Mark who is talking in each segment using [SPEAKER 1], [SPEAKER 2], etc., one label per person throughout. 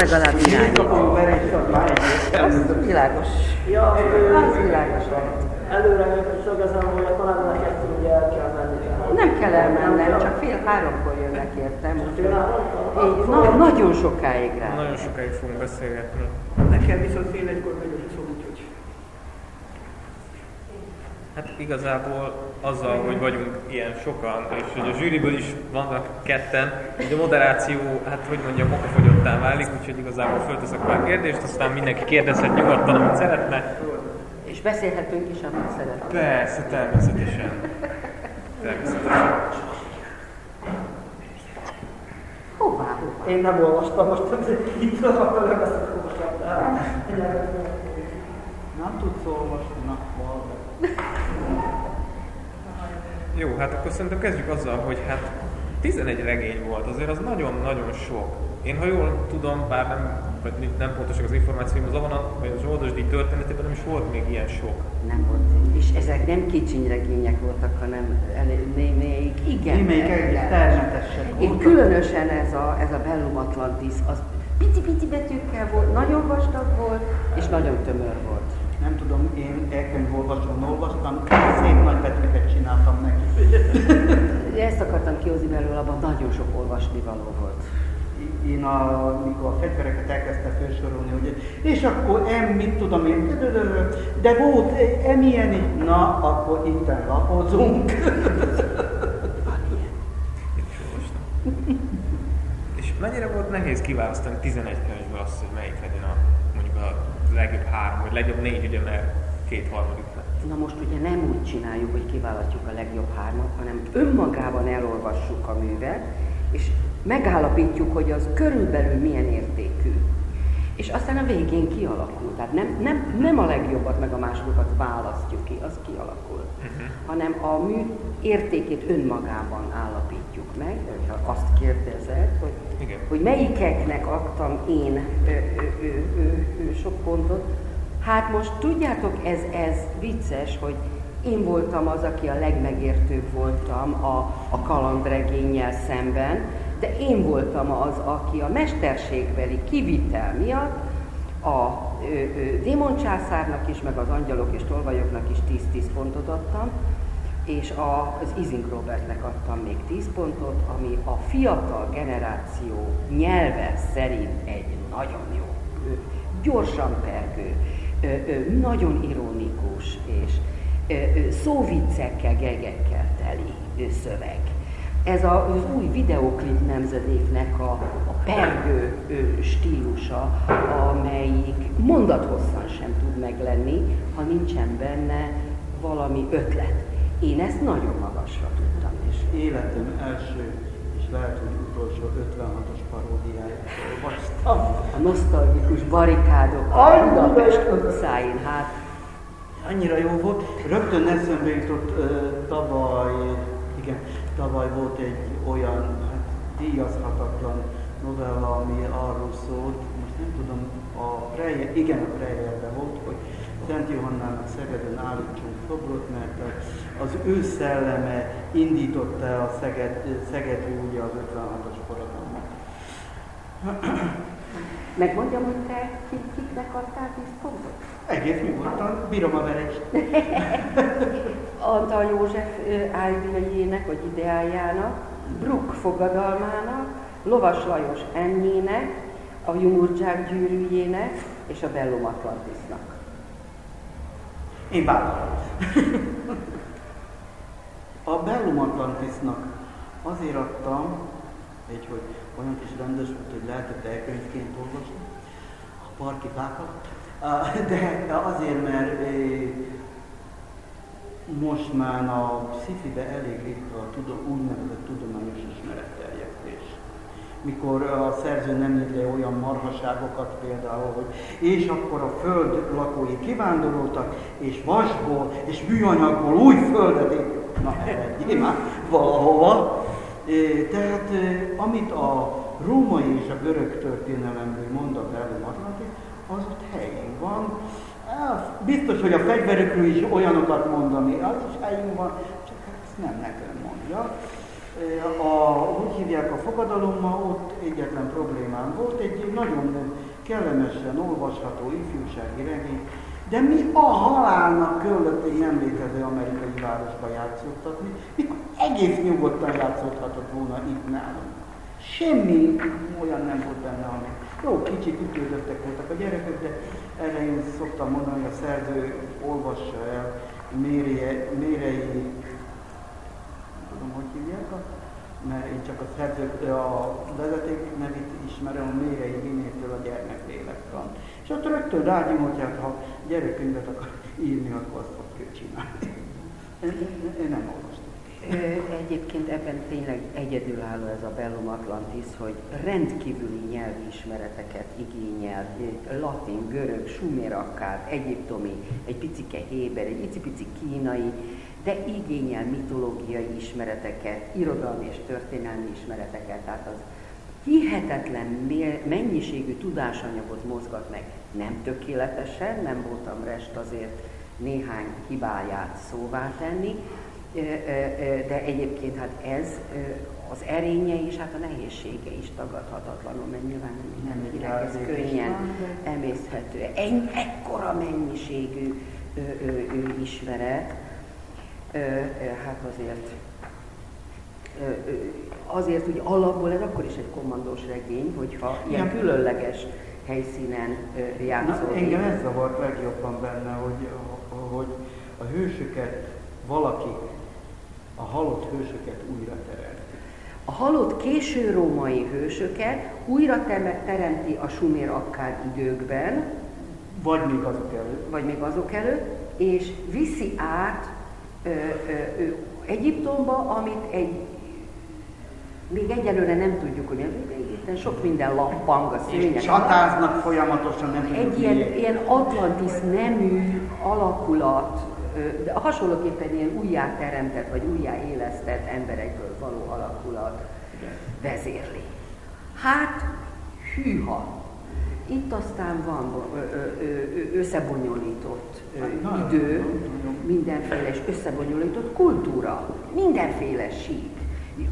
[SPEAKER 1] legalább irányít.
[SPEAKER 2] Kapunk veréssel, már egy
[SPEAKER 1] Világos.
[SPEAKER 3] Ja,
[SPEAKER 1] Az világos lehet.
[SPEAKER 3] előre csak ezen, hogy a talán kettő ugye el kell menni.
[SPEAKER 1] Nem kell elmennem, csak fél háromkor jönnek értem. Így, na, nagyon sokáig rá.
[SPEAKER 4] Nagyon sokáig fogunk beszélgetni.
[SPEAKER 3] Nekem viszont fél egykor megy a szó, úgyhogy.
[SPEAKER 4] Hát igazából azzal, hogy vagyunk ilyen sokan, és hogy a zsűriből is vannak ketten, hogy a moderáció, hát hogy mondjam, okafogyottá válik, úgyhogy igazából fölteszek pár kérdést, aztán mindenki kérdezhet nyugodtan, amit szeretne.
[SPEAKER 1] És beszélhetünk is, amit szeretnénk.
[SPEAKER 4] Persze, természetesen. Természetesen.
[SPEAKER 1] Hová?
[SPEAKER 3] Én nem olvastam most, itt nem ezt olvastam.
[SPEAKER 2] Nem tudsz olvasni, na, valami.
[SPEAKER 4] Jó, hát akkor szerintem kezdjük azzal, hogy hát 11 regény volt, azért az nagyon-nagyon sok. Én ha jól tudom, bár nem, vagy nem pontosak az információim, az Avana, vagy az Oldosdi történetében nem is volt még ilyen sok.
[SPEAKER 1] Nem volt. És ezek nem kicsiny regények voltak, hanem némelyik igen.
[SPEAKER 2] Némelyik termetesek
[SPEAKER 1] Én különösen ez a, ez a Bellum Atlantis, az pici-pici betűkkel volt, nagyon vastag volt, és nagyon tömör volt.
[SPEAKER 2] Nem tudom, én elkönyvolvasón olvastam, szép nagy betűket csináltam neki.
[SPEAKER 1] Ezt akartam kihozni belőle, abban nagyon sok olvasni való volt.
[SPEAKER 2] Én a, mikor a fegyvereket elkezdte felsorolni, hogy és akkor em, mit tudom én, de volt em ilyen, na, akkor lapozunk.
[SPEAKER 4] Itt olvastam. És mennyire volt nehéz kiválasztani 11 könyvből azt, hogy melyik legyen legjobb három, vagy legjobb négy, ugye, mert két harmadik lett.
[SPEAKER 1] Na most ugye nem úgy csináljuk, hogy kiválasztjuk a legjobb hármat, hanem önmagában elolvassuk a művet, és megállapítjuk, hogy az körülbelül milyen értékű. És aztán a végén kialakul. Tehát nem, nem, nem a legjobbat meg a másodikat választjuk ki, az kialakul. Uh-huh. Hanem a mű értékét önmagában állapítjuk meg, hogyha azt kérdezed, hogy,
[SPEAKER 4] Igen.
[SPEAKER 1] hogy melyikeknek adtam én ö, ö, ö, ö, sok pontot. Hát most tudjátok, ez, ez vicces, hogy én voltam az, aki a legmegértőbb voltam a, a kalandregénnyel szemben, de én voltam az, aki a mesterségbeli kivitel miatt a ö, ö, démoncsászárnak is, meg az angyalok és tolvajoknak is 10-10 pontot adtam, és az Ising Robertnek adtam még 10 pontot, ami a fiatal generáció nyelve szerint egy nagyon jó, gyorsan pergő, nagyon ironikus és szóviccekkel, gegekkel teli szöveg. Ez az új videoklip nemzedéknek a, a pergő stílusa, amelyik mondathosszan sem tud meglenni, ha nincsen benne valami ötlet. Én ezt nagyon magasra tudtam, és
[SPEAKER 2] Életem első és lehet, hogy utolsó 56-os paródiáját olvastam.
[SPEAKER 1] a nosztalgikus barikádok a Budapest utcáin, hát
[SPEAKER 2] Annyira jó volt. Rögtön eszembe jutott ö, tavaly, igen, tavaly volt egy olyan hát, díjazhatatlan novella, ami arról szólt, most nem tudom, a Preje, igen, a Prejjelben volt, hogy Szent Johannának Szegeden állítsunk szobrot, mert a- az ő szelleme indította el a Szeged, Szegedről ugye az 56-os forradalmat.
[SPEAKER 1] megmondjam, hogy te kik, kiknek adtál 10 pontot?
[SPEAKER 2] Egész nyugodtan, bírom a verést.
[SPEAKER 1] Antal József ö, áldmegyének, vagy ideájának, Brook fogadalmának, Lovas Lajos ennyének, a Jumurcsák gyűrűjének és a Bellum Atlantisnak.
[SPEAKER 2] Én vállalom. A Bellum Atlantisnak azért adtam, egy, hogy olyan kis rendes volt, hogy lehetett elkönyvként olvasni, a parki fákat, de azért, mert most már a szifibe elég ritka a tudom, úgynevezett tudományos ismeretterjesztés. Mikor a szerző nem ír le olyan marhaságokat például, hogy és akkor a föld lakói kivándoroltak, és vasból és műanyagból új földet építettek. Na, eredjél már valahova. Eh, Tehát eh, amit a római és a görög történelemből mond a Bellum Atlantis, az ott helyén van. Biztos, hogy a fegyverükről is olyanokat mond, ami az is helyén van, csak hát ezt nem nekem mondja. A, hogy hívják a fogadalommal, ott egyetlen problémám volt, egy nagyon kellemesen olvasható ifjúsági regény, de mi a halálnak egy nem létező amerikai városba játszottatni, mikor egész nyugodtan játszódhatott volna itt nálunk. Semmi olyan nem volt benne, ami jó, kicsit ütődöttek voltak a gyerekek, de erre én szoktam mondani, a szerző olvassa el mérei, mérei tudom, hogy hívják, mert én csak a szerző, a vezeték nevét ismerem, a mérei vinétől a gyermeklélektan. És ott rögtön rágyom, hogy hát, ha gyerekkönyvet akar írni, akkor azt fog csinálni. Én, én nem olvastam.
[SPEAKER 1] Egyébként ebben tényleg egyedülálló ez a Bellum Atlantis, hogy rendkívüli nyelvi ismereteket igényel, latin, görög, sumér akár, egyiptomi, egy picike héber, egy icipici kínai, de igényel mitológiai ismereteket, irodalmi és történelmi ismereteket, tehát az hihetetlen mennyiségű tudásanyagot mozgat meg. Nem tökéletesen, nem voltam rest azért néhány hibáját szóvá tenni, de egyébként hát ez az erénye is, hát a nehézsége is tagadhatatlanul, mert nyilván nem mindenkinek ez könnyen emészhető. Egy, ekkora mennyiségű ö, ö, ö, ismeret, ö, ö, hát azért ö, ö, azért, hogy alapból ez akkor is egy kommandós regény, hogyha ilyen különleges helyszínen játszódik.
[SPEAKER 2] Engem ez zavart legjobban benne, hogy, hogy a hősöket valaki a halott hősöket újra teremti.
[SPEAKER 1] A halott késő római hősöket újra teremti a sumér akár időkben,
[SPEAKER 2] vagy még azok előtt.
[SPEAKER 1] Vagy még azok előtt, és viszi át ö, ö, ö, Egyiptomba, amit egy még egyelőre nem tudjuk, hogy itt sok minden lappang a szőnyeg.
[SPEAKER 2] Csatáznak folyamatosan, nem
[SPEAKER 1] Egy ilyen, ilyen Atlantis nemű alakulat de hasonlóképpen ilyen újjáteremtett vagy újjáélesztett emberekből való alakulat vezérli. Hát, hűha! Itt aztán van összebonyolított hát, idő, mindenféle és összebonyolított kultúra, mindenféle sík.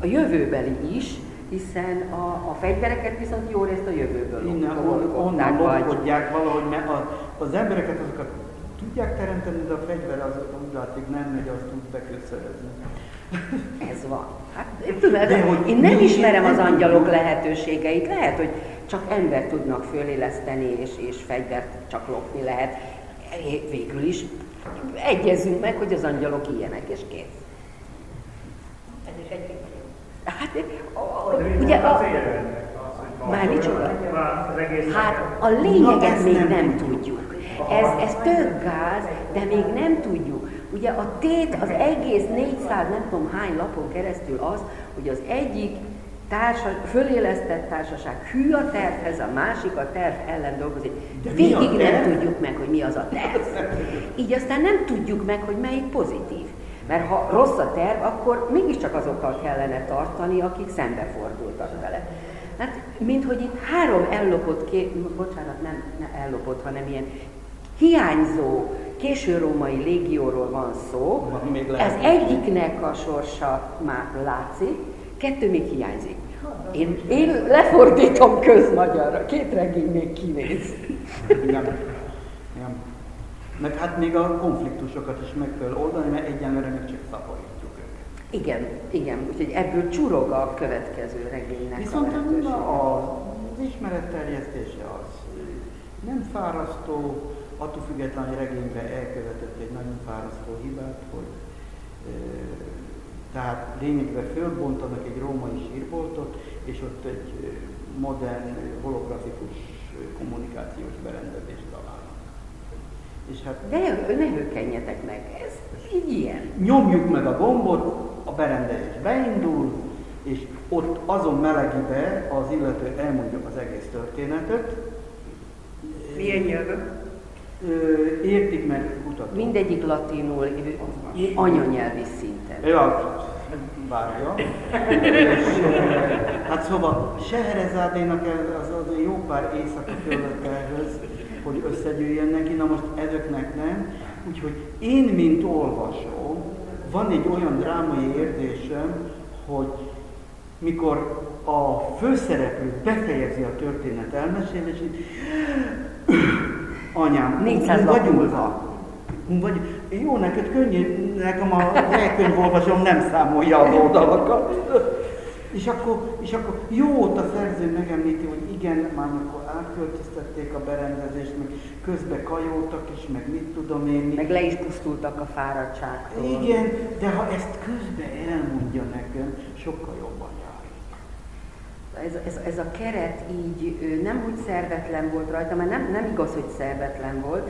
[SPEAKER 1] A jövőbeli is, hiszen a, a fegyvereket viszont jó részt a jövőből
[SPEAKER 2] Innen, on, onnan lopkodják valahogy, mert a, az embereket azokat tudják teremteni, de a fegyver az úgy látszik nem megy, azt tud bekőszerezni.
[SPEAKER 1] Ez van. Hát, tudom, de, hogy én nem ismerem az angyalok lehetőségeit. Lehet, hogy csak ember tudnak föléleszteni, és, és fegyvert csak lopni lehet. Végül is egyezünk meg, hogy az angyalok ilyenek, és kész. Hát, ugye a, már micsoda? Hát a lényeget még nem tudjuk. Ez, ez tök gáz, de még nem tudjuk. Ugye a tét az egész 400 nem tudom hány lapon keresztül az, hogy az egyik társa, fölélesztett társaság hű a tervhez, a másik a terv ellen dolgozik. De Végig nem tudjuk meg, hogy mi az a terv. Így aztán nem tudjuk meg, hogy melyik pozitív. Mert ha rossz a terv, akkor mégiscsak azokkal kellene tartani, akik szembefordultak vele. Hát, mint hogy itt három ellopott, ké... bocsánat, nem, nem ellopott, hanem ilyen hiányzó késő római légióról van szó. Ez egyiknek a sorsa már látszik, kettő még hiányzik. Én, én lefordítom közmagyarra, két regény még kinéz.
[SPEAKER 2] Meg hát még a konfliktusokat is meg kell oldani, mert egyenlőre még csak szaporítjuk őket.
[SPEAKER 1] Igen, igen, úgyhogy ebből csurog a következő regénynek
[SPEAKER 2] Viszont a az ismeretterjesztése az nem fárasztó, attól függetlenül, hogy regényben elkövetett egy nagyon fárasztó hibát, hogy e, tehát lényegben fölbontanak egy római sírboltot, és ott egy modern holografikus kommunikációs berendezést találnak.
[SPEAKER 1] És hát, De ne, hökkenjetek meg, ez így ilyen.
[SPEAKER 2] Nyomjuk meg a gombot, a berendezés beindul, és ott azon melegi be az illető elmondja az egész történetet.
[SPEAKER 1] Milyen nyelven?
[SPEAKER 2] értik, mert kutatók.
[SPEAKER 1] Mindegyik latinul, anyanyelvi szinten.
[SPEAKER 2] Ja, várja. És, hát szóval Seherezádénak az, az jó pár éjszaka kellett ehhez, hogy összegyűjjön neki, na most ezeknek nem. Úgyhogy én, mint olvasó, van egy olyan drámai érzésem, hogy mikor a főszereplő befejezi a történet elmesélését, anyám,
[SPEAKER 1] 400
[SPEAKER 2] vagyunk vagy, jó, neked könnyű, nekem a elkönyvolvasom nem számolja az oldalakat. És akkor, és akkor jó, ott a szerző megemlíti, hogy igen, már akkor átköltöztették a berendezést, meg közbe kajoltak is, meg mit tudom én.
[SPEAKER 1] Meg le is pusztultak a fáradtságtól.
[SPEAKER 2] Igen, de ha ezt közbe elmondja nekem, sokkal jobban jár.
[SPEAKER 1] Ez, ez, ez a keret így nem úgy szervetlen volt rajta, mert nem, nem igaz, hogy szervetlen volt,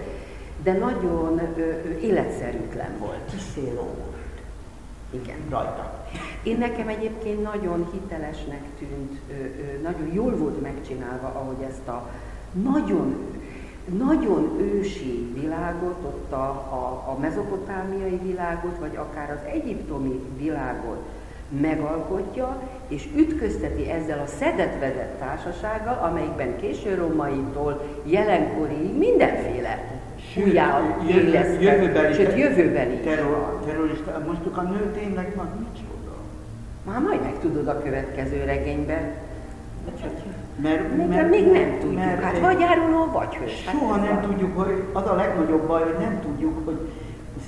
[SPEAKER 1] de nagyon ö, életszerűtlen volt.
[SPEAKER 2] Kiszéló volt.
[SPEAKER 1] Igen.
[SPEAKER 2] Rajta.
[SPEAKER 1] Én nekem egyébként nagyon hitelesnek tűnt, nagyon jól volt megcsinálva, ahogy ezt a nagyon, nagyon ősi világot, ott a, a, a mezopotámiai világot, vagy akár az egyiptomi világot megalkotja, és ütközteti ezzel a szedetvedett társasággal, amelyikben késő romaitól jelenkori mindenféle újjáélesztett, sőt jövőbeli
[SPEAKER 2] terror, terrorista. Most a nő tényleg van micsoda?
[SPEAKER 1] Már majd megtudod a következő regényben.
[SPEAKER 2] Mert,
[SPEAKER 1] még,
[SPEAKER 2] mert,
[SPEAKER 1] még nem tudjuk.
[SPEAKER 2] mert,
[SPEAKER 1] hát vagy áruló, vagy hős. Hát
[SPEAKER 2] soha nem
[SPEAKER 1] van.
[SPEAKER 2] tudjuk, hogy az a legnagyobb baj, hogy nem tudjuk, hogy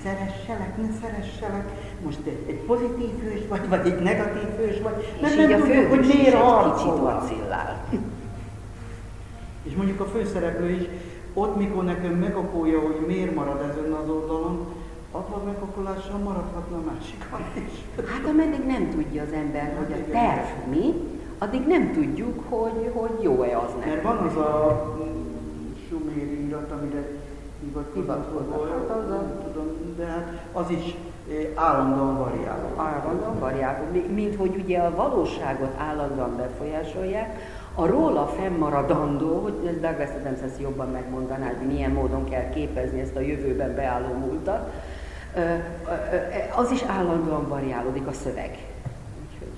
[SPEAKER 2] szeresselek, ne szeresselek, most egy, egy pozitív hős vagy, vagy egy negatív hős vagy,
[SPEAKER 1] És
[SPEAKER 2] nem, nem tudjuk, hogy miért harcol. És mondjuk a főszereplő is, ott mikor nekem megapolja, hogy miért marad ezen az oldalon, abban megapolással maradhatna a másikon is.
[SPEAKER 1] Hát ameddig nem tudja az ember, hogy a terv mi, addig nem tudjuk, hogy, hogy jó-e az
[SPEAKER 2] Mert
[SPEAKER 1] neki.
[SPEAKER 2] van az a mm, suméri irat, amire hivatkoznak, hogy-
[SPEAKER 1] hát az a-
[SPEAKER 2] tudom, de hát az is eh, állandóan variáló.
[SPEAKER 1] Állandóan variáló. Mi- Mint hogy ugye a valóságot állandóan befolyásolják, a róla fennmaradandó, hogy Douglas Adams ezt jobban megmondaná, hogy milyen módon kell képezni ezt a jövőben beálló múltat, az is állandóan variálódik a szöveg. Úgyhogy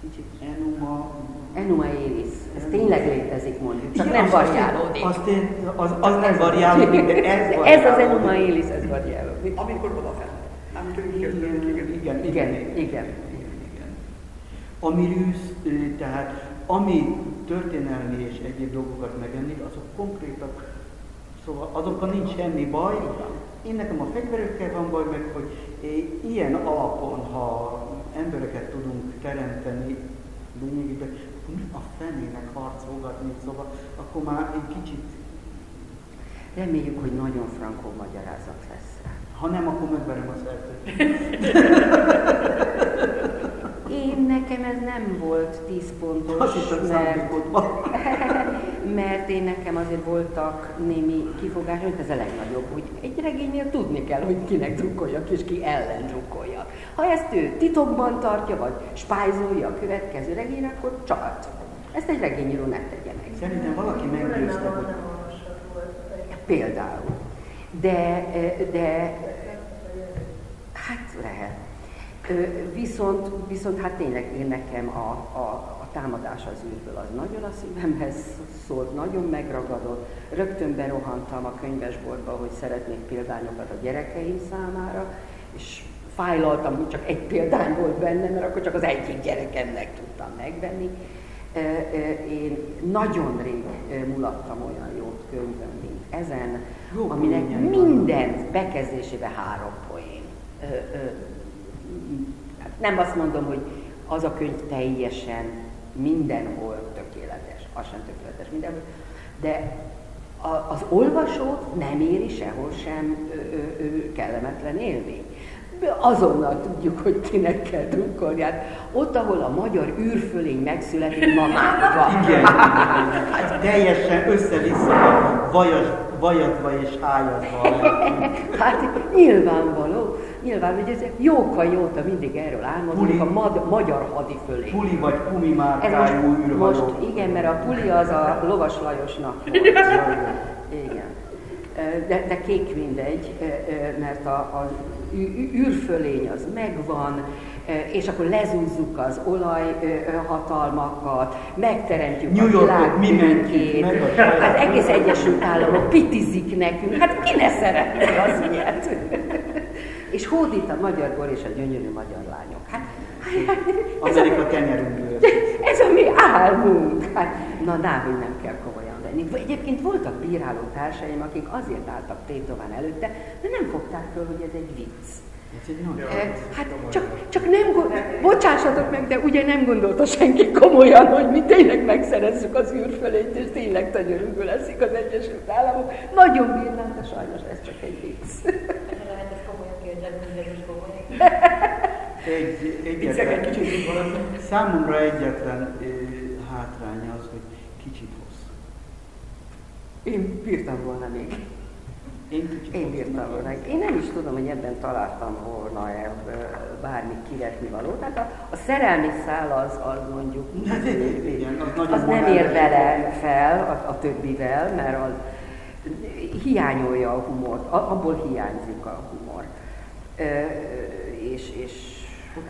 [SPEAKER 1] kicsit.
[SPEAKER 2] Enuma,
[SPEAKER 1] Enuma Elis, ez tényleg létezik mondjuk, csak
[SPEAKER 2] Igen,
[SPEAKER 1] nem
[SPEAKER 2] az-
[SPEAKER 1] variálódik.
[SPEAKER 2] Az, tény- az, az nem variálódik, de ez
[SPEAKER 1] ez az
[SPEAKER 2] variálódik.
[SPEAKER 1] Enuma Elis, ez variálódik.
[SPEAKER 3] Amikor odafent. Nem
[SPEAKER 2] Igen, igen, igen,
[SPEAKER 1] Igen, igen.
[SPEAKER 2] igen. Ami rűsz, ö, tehát ami történelmi és egyéb dolgokat megemlít, azok konkrétak, szóval azokkal nincs semmi baj. Én nekem a fegyverekkel van baj, meg hogy ilyen alapon, ha embereket tudunk teremteni lényegében, akkor mi a fenének harcolgatni, szóval akkor már egy kicsit,
[SPEAKER 1] Reméljük, hogy nagyon frankó magyarázat lesz rá.
[SPEAKER 2] ha nem, akkor megverem a szerzőt.
[SPEAKER 1] Én nekem ez nem volt 10 pontos,
[SPEAKER 2] Azt hiszem
[SPEAKER 1] mert, mert én nekem azért voltak némi kifogások, ez a legnagyobb, hogy egy regénynél tudni kell, hogy kinek drukkoljak és ki ellen drukkoljak. Ha ezt ő titokban tartja, vagy spájzolja a következő regényre, akkor csalt. Ezt egy regényíró ne tegye meg.
[SPEAKER 2] Szerintem valaki meggyőzte, hogy
[SPEAKER 1] Például. De, de hát lehet. Viszont, viszont hát tényleg én nekem a, a, a támadás az űrből az nagyon a szívemhez szólt, nagyon megragadott. Rögtön berohantam a könyvesboltba, hogy szeretnék példányokat a gyerekeim számára, és fájlaltam, hogy csak egy példány volt benne, mert akkor csak az egyik gyerekemnek tudtam megvenni. Én nagyon rég mulattam olyan jót könyvön, mint ezen, aminek minden bekezdésében három poén. Nem azt mondom, hogy az a könyv teljesen mindenhol tökéletes, az sem tökéletes mindenhol, de a, az olvasót nem éri sehol sem ö, ö, ö, kellemetlen élmény. Azonnal tudjuk, hogy kinek kell drukkolni. Hát ott, ahol a magyar űrfölény megszületik, ma már van.
[SPEAKER 2] Igen, hát teljesen össze-vissza vajas, vajazva és hájazva.
[SPEAKER 1] Hát nyilvánvaló, nyilván, hogy ez jóka jóta mindig erről álmodunk, a mad, magyar hadi fölé.
[SPEAKER 2] Puli vagy Pumi márkájú űrhajó.
[SPEAKER 1] most, igen, mert a puli az a Lovas Lajosnak volt. Igen. De, de kék mindegy, mert a, a űrfölény az megvan, és akkor lezúzzuk az olajhatalmakat, megteremtjük
[SPEAKER 2] New
[SPEAKER 1] a világ
[SPEAKER 2] mi mentjük
[SPEAKER 1] Hát egész Egyesült Államok pitizik nekünk, hát ki ne szeretné az ilyet? És hódít a magyar bor és a gyönyörű magyar lányok. Hát, hát
[SPEAKER 2] Amerika tenyerünkből.
[SPEAKER 1] Ez a mi álmunk. Hát, na, Dávid nem kell komolyan venni. Egyébként voltak bíráló társaim, akik azért álltak tétován előtte, de nem fogták föl, hogy ez egy vicc.
[SPEAKER 2] Ez nagy
[SPEAKER 1] Eh, Hát csak, csak nem, gond- bocsássatok meg, de ugye nem gondolta senki komolyan, hogy mi tényleg megszerezzük az űrfölényt, és tényleg nagyörünkből leszik az Egyesült Államok. Nagyon bírnám, de sajnos ez csak egy vicc.
[SPEAKER 5] Lehet ezt komolyan kérdezni, de is komolyan.
[SPEAKER 2] Egy,
[SPEAKER 3] Viccek egy
[SPEAKER 2] egyetlen,
[SPEAKER 3] kicsit
[SPEAKER 2] számomra egyetlen ö, hátránya az, hogy kicsit hosszú.
[SPEAKER 1] Én bírtam volna még.
[SPEAKER 2] Én kicsit
[SPEAKER 1] Én bírtam volna. Én nem is tudom, hogy ebben találtam volna el ö, bármi kivetni valót. Tehát a, a szerelmi szál az, az mondjuk
[SPEAKER 2] Igen, az
[SPEAKER 1] az nem ér vele fel a, a többivel, mert az hiányolja a humort, a- abból hiányzik a humor. Ö, és, és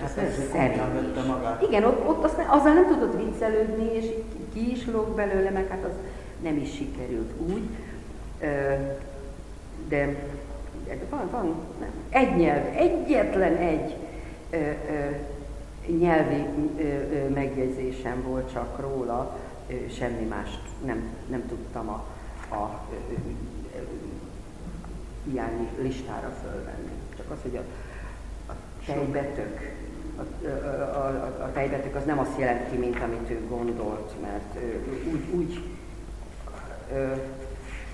[SPEAKER 1] Hát
[SPEAKER 2] vette
[SPEAKER 1] is.
[SPEAKER 2] magát.
[SPEAKER 1] Igen, ott, ott azt, azzal nem tudott viccelődni, és ki is lóg belőle, meg hát az nem is sikerült úgy. De, de van, van nem. egy nyelv, egyetlen egy ö, ö, nyelvi ö, ö, megjegyzésem volt csak róla, ö, semmi mást nem, nem tudtam a, a ö, ö, ö, hiányi listára fölvenni. Csak az, hogy a, a tejbetök, a, a, a, a, tejbetök az nem azt jelenti, mint amit ő gondolt, mert ő úgy, úgy ö,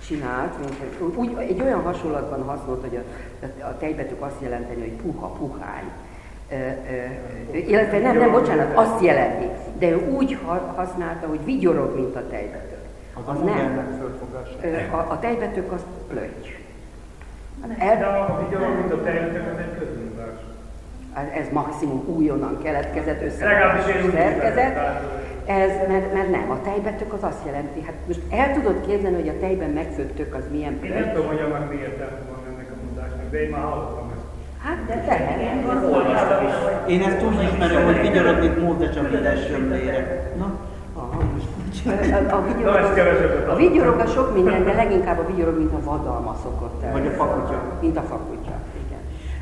[SPEAKER 1] csinált, mint, hogy úgy, egy olyan hasonlatban használt, hogy a, a tejbetűk azt jelenteni, hogy puha, puhány. Ö, ö, illetve nem, nem, bocsánat, azt jelenti, de ő úgy ha- használta, hogy vigyorog, mint a tejbetök.
[SPEAKER 2] Az.
[SPEAKER 1] Ö, A, a tejbetök az plöty.
[SPEAKER 3] De
[SPEAKER 1] El,
[SPEAKER 3] a videó, mint a tejletek, az egy közmondás.
[SPEAKER 1] Ez maximum újonnan keletkezett,
[SPEAKER 3] én úgy
[SPEAKER 1] szerkezet. Ez, mert, mert nem, a tejbetök az azt jelenti, hát most el tudod képzelni, hogy a tejben megfőtt tök az milyen
[SPEAKER 3] Én nem tudom, hogy annak mi értelme van ennek a mondásnak, de én már hallottam ezt.
[SPEAKER 1] Hát de lehet.
[SPEAKER 4] Olvastam is.
[SPEAKER 2] Én ezt úgy ismerem, hogy vigyorodnék mód, de csak ide sömlére. Na, aha, most
[SPEAKER 1] A, a, vigyorog, a vigyorog a sok minden, de leginkább a vigyorog, mint a vadalma szokott el.
[SPEAKER 2] Vagy a fakutya.
[SPEAKER 1] Mint a fakutya.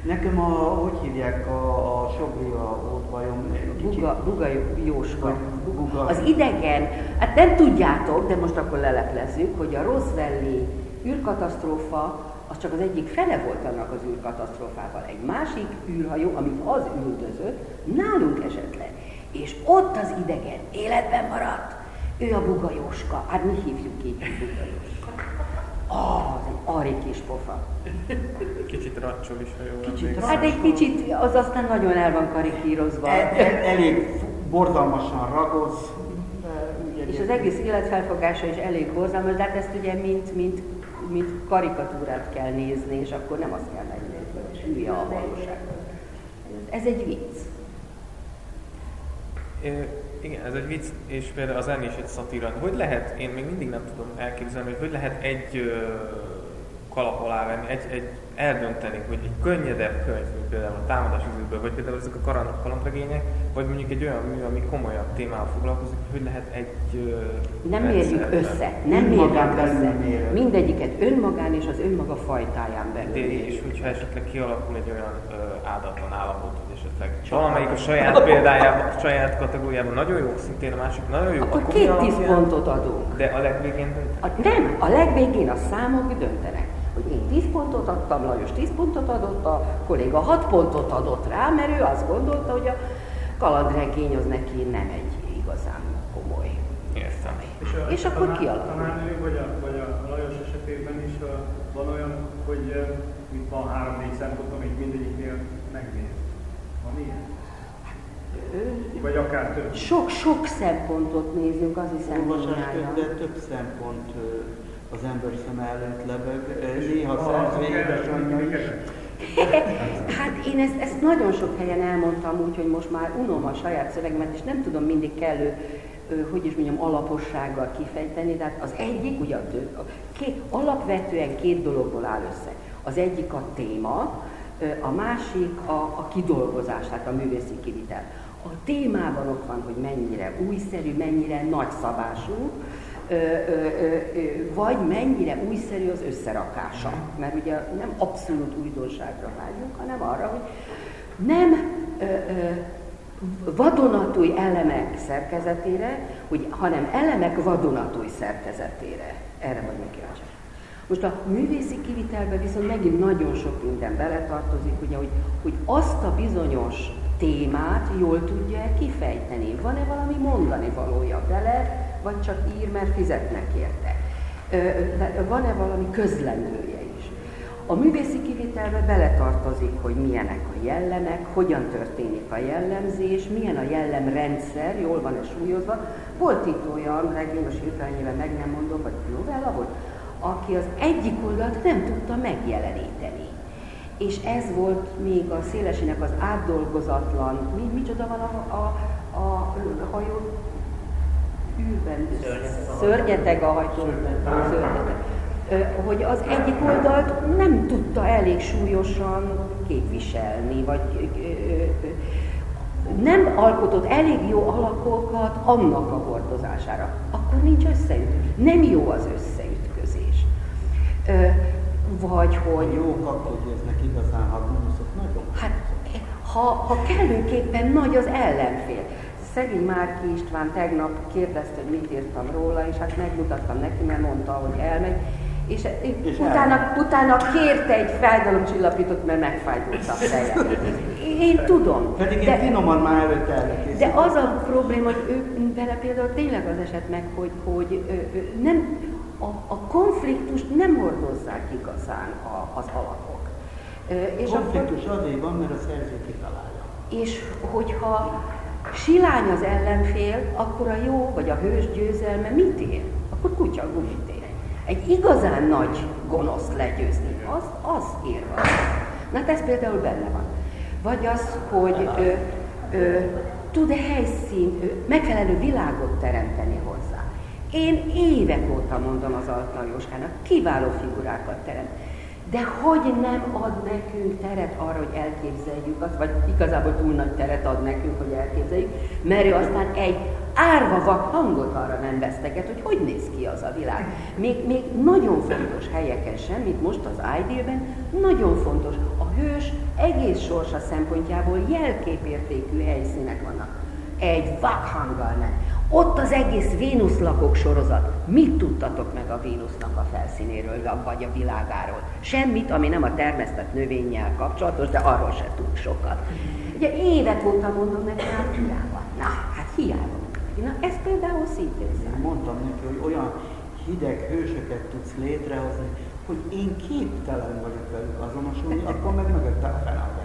[SPEAKER 2] Nekem a, hogy hívják, a, a Sobria volt bajom, kicsit.
[SPEAKER 1] Buga, buga Jóska.
[SPEAKER 2] Buga.
[SPEAKER 1] Az idegen, hát nem tudjátok, de most akkor leleplezzük, hogy a Roswelli űrkatasztrófa az csak az egyik fele volt annak az űrkatasztrófával. Egy másik űrhajó, amit az üldözött, nálunk esett le. És ott az idegen életben maradt. Ő a Buga Jóska. Hát mi hívjuk így, hogy Buga Jóska. Ah, az egy ari kis pofa.
[SPEAKER 4] Kicsit racsol is, ha jól
[SPEAKER 2] Kicsit.
[SPEAKER 1] Hát egy kicsit, az aztán nagyon el van karikírozva.
[SPEAKER 2] El, el, elég borzalmasan ragoz. ugye
[SPEAKER 1] És az egész életfelfogása is elég borzalmas, de hát ezt ugye mint, mint, mint karikatúrát kell nézni, és akkor nem azt kell megnézni, hogy hülye a valóság. Ez, egy vicc.
[SPEAKER 4] Ö, igen, ez egy vicc, és például az enni is egy szatíra. Hogy lehet, én még mindig nem tudom elképzelni, hogy hogy lehet egy ö, kalap alá venni, egy, egy, eldönteni, hogy egy könnyedebb könyv, mint például a támadás üzletből, vagy például ezek a kaland, kalandregények, vagy mondjuk egy olyan mű, ami komolyabb témával foglalkozik, hogy lehet egy ö,
[SPEAKER 1] Nem mérjük össze, nem mérjük össze.
[SPEAKER 2] méred.
[SPEAKER 1] Mindegyiket önmagán és az önmaga fajtáján belül.
[SPEAKER 4] De, és
[SPEAKER 1] mérjük.
[SPEAKER 4] hogyha esetleg kialakul egy olyan ö, áldatlan állapot, esetleg valamelyik a saját példájában, a saját kategóriában nagyon jó, szintén a másik nagyon jó,
[SPEAKER 1] Akkor
[SPEAKER 4] mi
[SPEAKER 1] két tíz pontot adunk.
[SPEAKER 4] De a legvégén.
[SPEAKER 1] A, nem, a legvégén a számok döntenek. Hogy én 10 pontot adtam, Lajos 10 pontot adott, a kolléga 6 pontot adott rá, mert ő azt gondolta, hogy a kalandregény az neki nem egy igazán komoly.
[SPEAKER 4] Értem.
[SPEAKER 3] a
[SPEAKER 1] És akkor
[SPEAKER 3] tanár-
[SPEAKER 1] kialakul.
[SPEAKER 3] Tanárnő vagy a, vagy a Lajos esetében is a, van olyan, hogy itt van három-négy szempont, amit mindegyiknél megnéz. Van ilyen?
[SPEAKER 1] Ő-
[SPEAKER 3] Vagy akár több.
[SPEAKER 1] Sok-sok szempontot nézünk, az hiszem mindnyájan.
[SPEAKER 2] közben több szempont az ember szem előtt lebeg. Néha
[SPEAKER 3] azt kell,
[SPEAKER 2] édesanyja.
[SPEAKER 1] Hát én ezt, ezt nagyon sok helyen elmondtam úgy, hogy most már unom a saját szövegemet, és nem tudom mindig kellő, hogy is mondjam, alapossággal kifejteni, de hát az egyik, ugye a, két, alapvetően két dologból áll össze. Az egyik a téma, a másik a, a kidolgozás, tehát a művészi kivitel. A témában ott van, hogy mennyire újszerű, mennyire nagyszabású, vagy mennyire újszerű az összerakása. Mert ugye nem abszolút újdonságra vágyunk, hanem arra, hogy nem vadonatúj elemek szerkezetére, hogy, hanem elemek vadonatúj szerkezetére. Erre vagyunk kíváncsiak. Most a művészi kivitelbe viszont megint nagyon sok minden beletartozik, ugye, hogy, hogy azt a bizonyos témát jól tudja -e kifejteni. Van-e valami mondani valója vele, vagy csak ír, mert fizetnek érte. Van-e valami közlendője is. A művészi kivitelbe beletartozik, hogy milyenek a jellemek, hogyan történik a jellemzés, milyen a jellemrendszer, jól van-e súlyozva. Volt itt olyan, regényos hirtelenjével meg nem mondom, vagy novella volt, aki az egyik oldalt nem tudta megjeleníteni. És ez volt még a szélesinek az átdolgozatlan, mi, micsoda van a, a, a, a hajó űrben, szörnyeteg a hajó, szörnyeteg. Hogy az egyik oldalt nem tudta elég súlyosan képviselni, vagy nem alkotott elég jó alakokat annak a hordozására, akkor nincs összeütés. Nem jó az összeütközés. Vagy hogy...
[SPEAKER 2] Jó akkor érznek igazán, ha gonoszok nagyon.
[SPEAKER 1] Hát, ha, ha kellőképpen nagy az ellenfél. Szegény Márki István tegnap kérdezte, hogy mit írtam róla, és hát megmutattam neki, mert mondta, hogy elmegy. És, és utána, utána kérte egy fájdalomcsillapítót, mert megfájdult a feje. Én tudom.
[SPEAKER 2] Pedig én finoman már előtt elkészítem.
[SPEAKER 1] De az a probléma, hogy ő vele például tényleg az eset meg, hogy, hogy ö, ö, nem, a, a konfliktust nem hordozzák igazán a, az alapok.
[SPEAKER 2] És a konfliktus akkor, azért van, mert a szerző kitalálja.
[SPEAKER 1] És hogyha silány az ellenfél, akkor a jó vagy a hős győzelme mit ér? Akkor kutya gumit ér. Egy igazán nagy gonoszt legyőzni, az, az ér Na hát ez például benne van. Vagy az, hogy ö, ö, tud-e helyszín, ö, megfelelő világot teremteni hozzá. Én évek óta mondom az Altna Jóskának, kiváló figurákat teremt. De hogy nem ad nekünk teret arra, hogy elképzeljük azt, vagy igazából túl nagy teret ad nekünk, hogy elképzeljük, mert ő aztán egy árva vak hangot arra nem veszteget, hogy hogy néz ki az a világ. Még, még nagyon fontos helyeken sem, mint most az Idealben, nagyon fontos. A hős egész sorsa szempontjából jelképértékű helyszínek vannak. Egy vakhanggal nem. Ott az egész Vénuszlakok sorozat. Mit tudtatok meg a Vénusznak a felszínéről, vagy a világáról? Semmit, ami nem a termesztett növényjel kapcsolatos, de arról se tud sokat. Ugye évek óta mondom neki, hát hiába. Na, hát hiába. Na, ez például szintén
[SPEAKER 2] szám. Mondtam neki, hogy olyan hideg hősöket tudsz létrehozni, hogy én képtelen vagyok velük azonosulni, akkor meg mögötte a fennáll egész.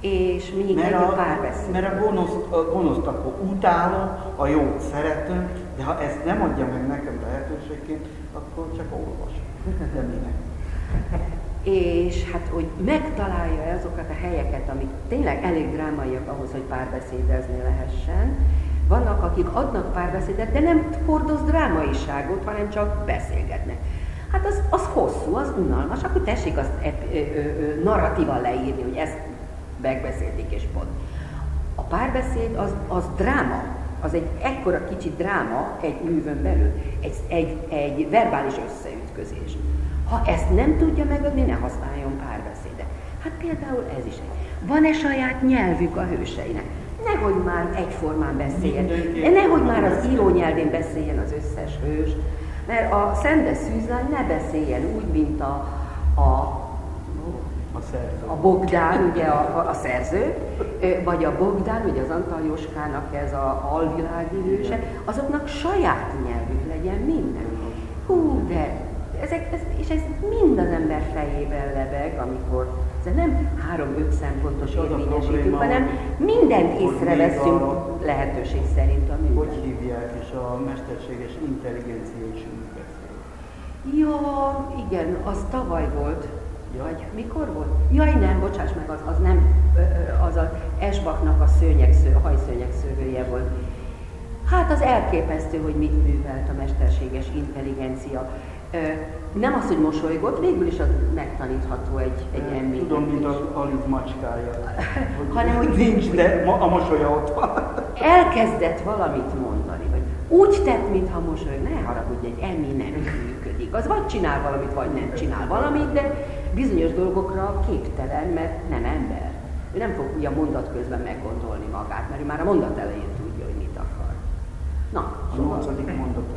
[SPEAKER 1] És még
[SPEAKER 2] mert
[SPEAKER 1] a, párbeszéd.
[SPEAKER 2] Mert a gonoszt, a gonoszt akkor utálom, a jót szeretem, de ha ezt nem adja meg nekem lehetőségként, akkor csak olvasom. De minek?
[SPEAKER 1] és hát, hogy megtalálja azokat a helyeket, amik tényleg elég drámaiak ahhoz, hogy párbeszédezni lehessen, vannak, akik adnak párbeszédet, de nem hordoz drámaiságot, hanem csak beszélgetnek. Hát az, az hosszú, az unalmas, akkor tessék azt e, e, e, narratíva leírni, hogy ezt megbeszélték és pont. A párbeszéd az, az dráma, az egy ekkora kicsi dráma egy művön belül, egy, egy, egy verbális összeütközés. Ha ezt nem tudja megadni, ne használjon párbeszédet. Hát például ez is egy. Van-e saját nyelvük a hőseinek? nehogy már egyformán beszéljen, de nehogy már az író nyelvén beszéljen az összes hős, mert a Szende Szűzlány ne beszéljen úgy, mint a, a
[SPEAKER 2] a, szerző.
[SPEAKER 1] a Bogdán, ugye a, a, a szerző, vagy a Bogdán, ugye az Antal Jóskának ez a alvilági hőse, azoknak saját nyelvük legyen minden. Hú, de ezek, ez, és ez mind az ember fejében lebeg, amikor ez nem három-öt szempontos érvényesítünk, hanem mindent észreveszünk lehetőség szerint a műben.
[SPEAKER 2] Hogy hívják, és a mesterséges intelligencia is beszél?
[SPEAKER 1] Ja, igen, az tavaly volt. Vagy mikor volt? Jaj, nem, bocsáss meg, az, az nem, az az Esbaknak a szőnyegsző, a hajszőnyegszővője volt. Hát az elképesztő, hogy mit művelt a mesterséges intelligencia. Nem az, hogy mosolygott, végül is az megtanítható egy, egy emmi.
[SPEAKER 2] Tudom, mint az alig macskája.
[SPEAKER 1] Hogy Hanem, hogy
[SPEAKER 2] nincs, de a mosolya ott van.
[SPEAKER 1] Elkezdett valamit mondani, vagy úgy tett, mintha mosolyog. Ne haragudj, egy emmi nem működik. Az vagy csinál valamit, vagy nem csinál valamit, de bizonyos dolgokra képtelen, mert nem ember. ő nem fog ugye a mondat közben meggondolni magát, mert ő már a mondat elején tudja, hogy mit akar. Na,
[SPEAKER 2] A nyolcadik mondat.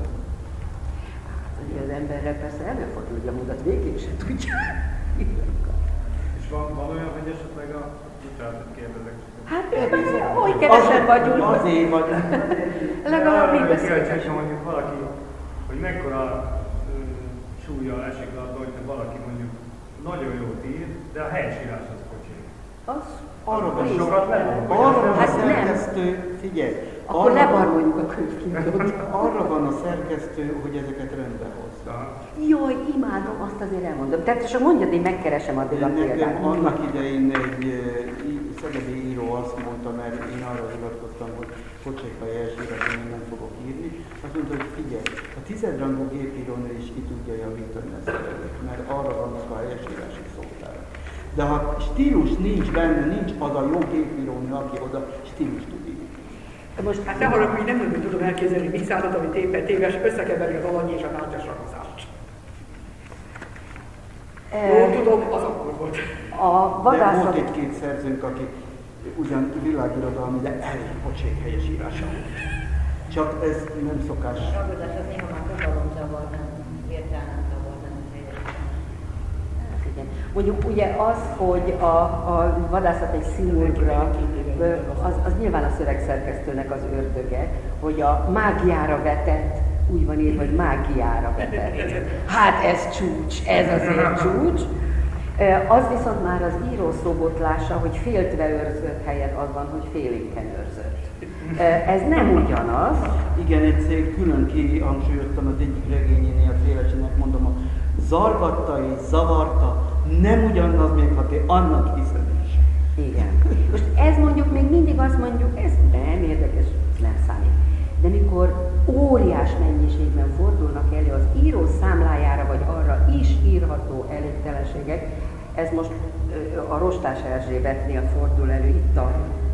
[SPEAKER 1] hát, ugye az emberre persze előfordul, hogy a mondat végén sem tudja, mit akar.
[SPEAKER 3] És van, van olyan, hogy esetleg a... Bocsánat, hogy kérdezek.
[SPEAKER 1] Hát mi hogy kevesen vagyunk,
[SPEAKER 2] Azért vagyunk.
[SPEAKER 1] legalább mi beszélünk.
[SPEAKER 3] mondjuk valaki, hogy mekkora súlya esik rajta, hogyha valaki mondjuk nagyon jót ír, de a helyesírás az kocsi.
[SPEAKER 1] Az
[SPEAKER 2] Arra van
[SPEAKER 1] rész.
[SPEAKER 3] sokat.
[SPEAKER 2] Arra van a
[SPEAKER 1] Hát nem.
[SPEAKER 2] szerkesztő, figyelj,
[SPEAKER 1] Akkor
[SPEAKER 2] arra,
[SPEAKER 1] lebarmoljuk a könyvkiadót.
[SPEAKER 2] arra van a szerkesztő, hogy ezeket rendbe hozza.
[SPEAKER 1] Jaj, imádom, azt azért elmondom. Tehát csak mondjad, én megkeresem addig a példát.
[SPEAKER 2] Nekem annak idején egy eh, szegedi író azt mondta, mert én arra hivatkoztam, hogy kocsékai elsírás, én nem fogok írni. Azt mondta, hogy figyelj, a tizedrangú gépírónő is ki tudja javítani a szöveget, mert arra vannak a helyesírási szótárak. De ha stílus nincs benne, nincs az a jó gépírónő, aki oda stílus tud írni.
[SPEAKER 1] Most
[SPEAKER 6] Hát ne haragudj, nem nagyon tudom elképzelni Viszálat, ami téve, téves, összekeveri az alany és a tárgyas ragazást. Jól tudom, az akkor volt.
[SPEAKER 1] a
[SPEAKER 2] De volt
[SPEAKER 1] vadászat...
[SPEAKER 2] egy-két szerzőnk, aki ugyan világirodalmi, de elég pocsék helyesírása volt. Csak ez nem szokás.
[SPEAKER 5] A ragozás az néha már fogalomzavar, nem értelmezzavar, nem helyesen.
[SPEAKER 1] Hát. Mondjuk ugye az, hogy a, a vadászat egy színmódra, ö, az, az nyilván a szövegszerkesztőnek az ördöge, hogy a mágiára vetett, úgy van írva, hogy mágiára vetett. Hát ez csúcs, ez azért csúcs. Az viszont már az író szobotlása, hogy féltve őrzött helyett az van, hogy félénken őrzött. Ez nem ugyanaz,
[SPEAKER 2] Igen, egyszer külön kihangsúlyoztam az egyik regényénél a Szélesinek, mondom, a zargatta és zavarta, nem ugyanaz, még ha te annak hiszed is.
[SPEAKER 1] Igen. Most ez mondjuk még mindig azt mondjuk, ez nem érdekes, ez nem számít. De mikor óriás mennyiségben fordulnak elő az író számlájára, vagy arra is írható elégtelenségek, ez most a Rostás Erzsébetnél fordul elő itt a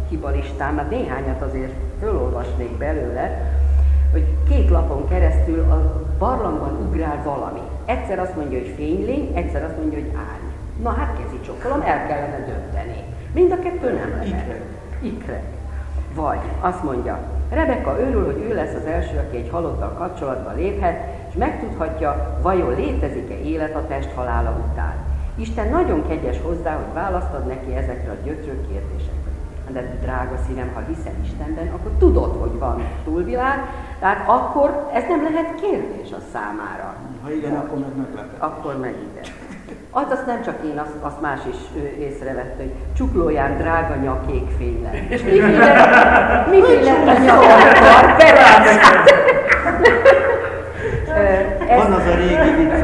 [SPEAKER 1] hibalistán, mert néhányat azért fölolvasnék belőle, hogy két lapon keresztül a barlangban ugrál valami. Egyszer azt mondja, hogy fénylény, egyszer azt mondja, hogy árny. Na hát kezi csókolom, el kellene dönteni. Mind a kettő nem lehet.
[SPEAKER 2] Ikrek.
[SPEAKER 1] Ikrek. Vagy azt mondja, Rebeka örül, hogy ő lesz az első, aki egy halottal kapcsolatba léphet, és megtudhatja, vajon létezik-e élet a test halála után. Isten nagyon kegyes hozzá, hogy választad neki ezekre a gyötrő kérdésekre. De drága szívem, ha hiszel Istenben, akkor tudod, hogy van túlvilág, tehát akkor ez nem lehet kérdés a számára.
[SPEAKER 2] Ha igen, akkor meg meglepett.
[SPEAKER 1] Akkor meg igen. Az azt nem csak én, azt, azt más is ő észrevette, hogy csuklóján drága nyakék fény lett. És mi lett, mi lett a. Ö,
[SPEAKER 2] Van az a régi vicc,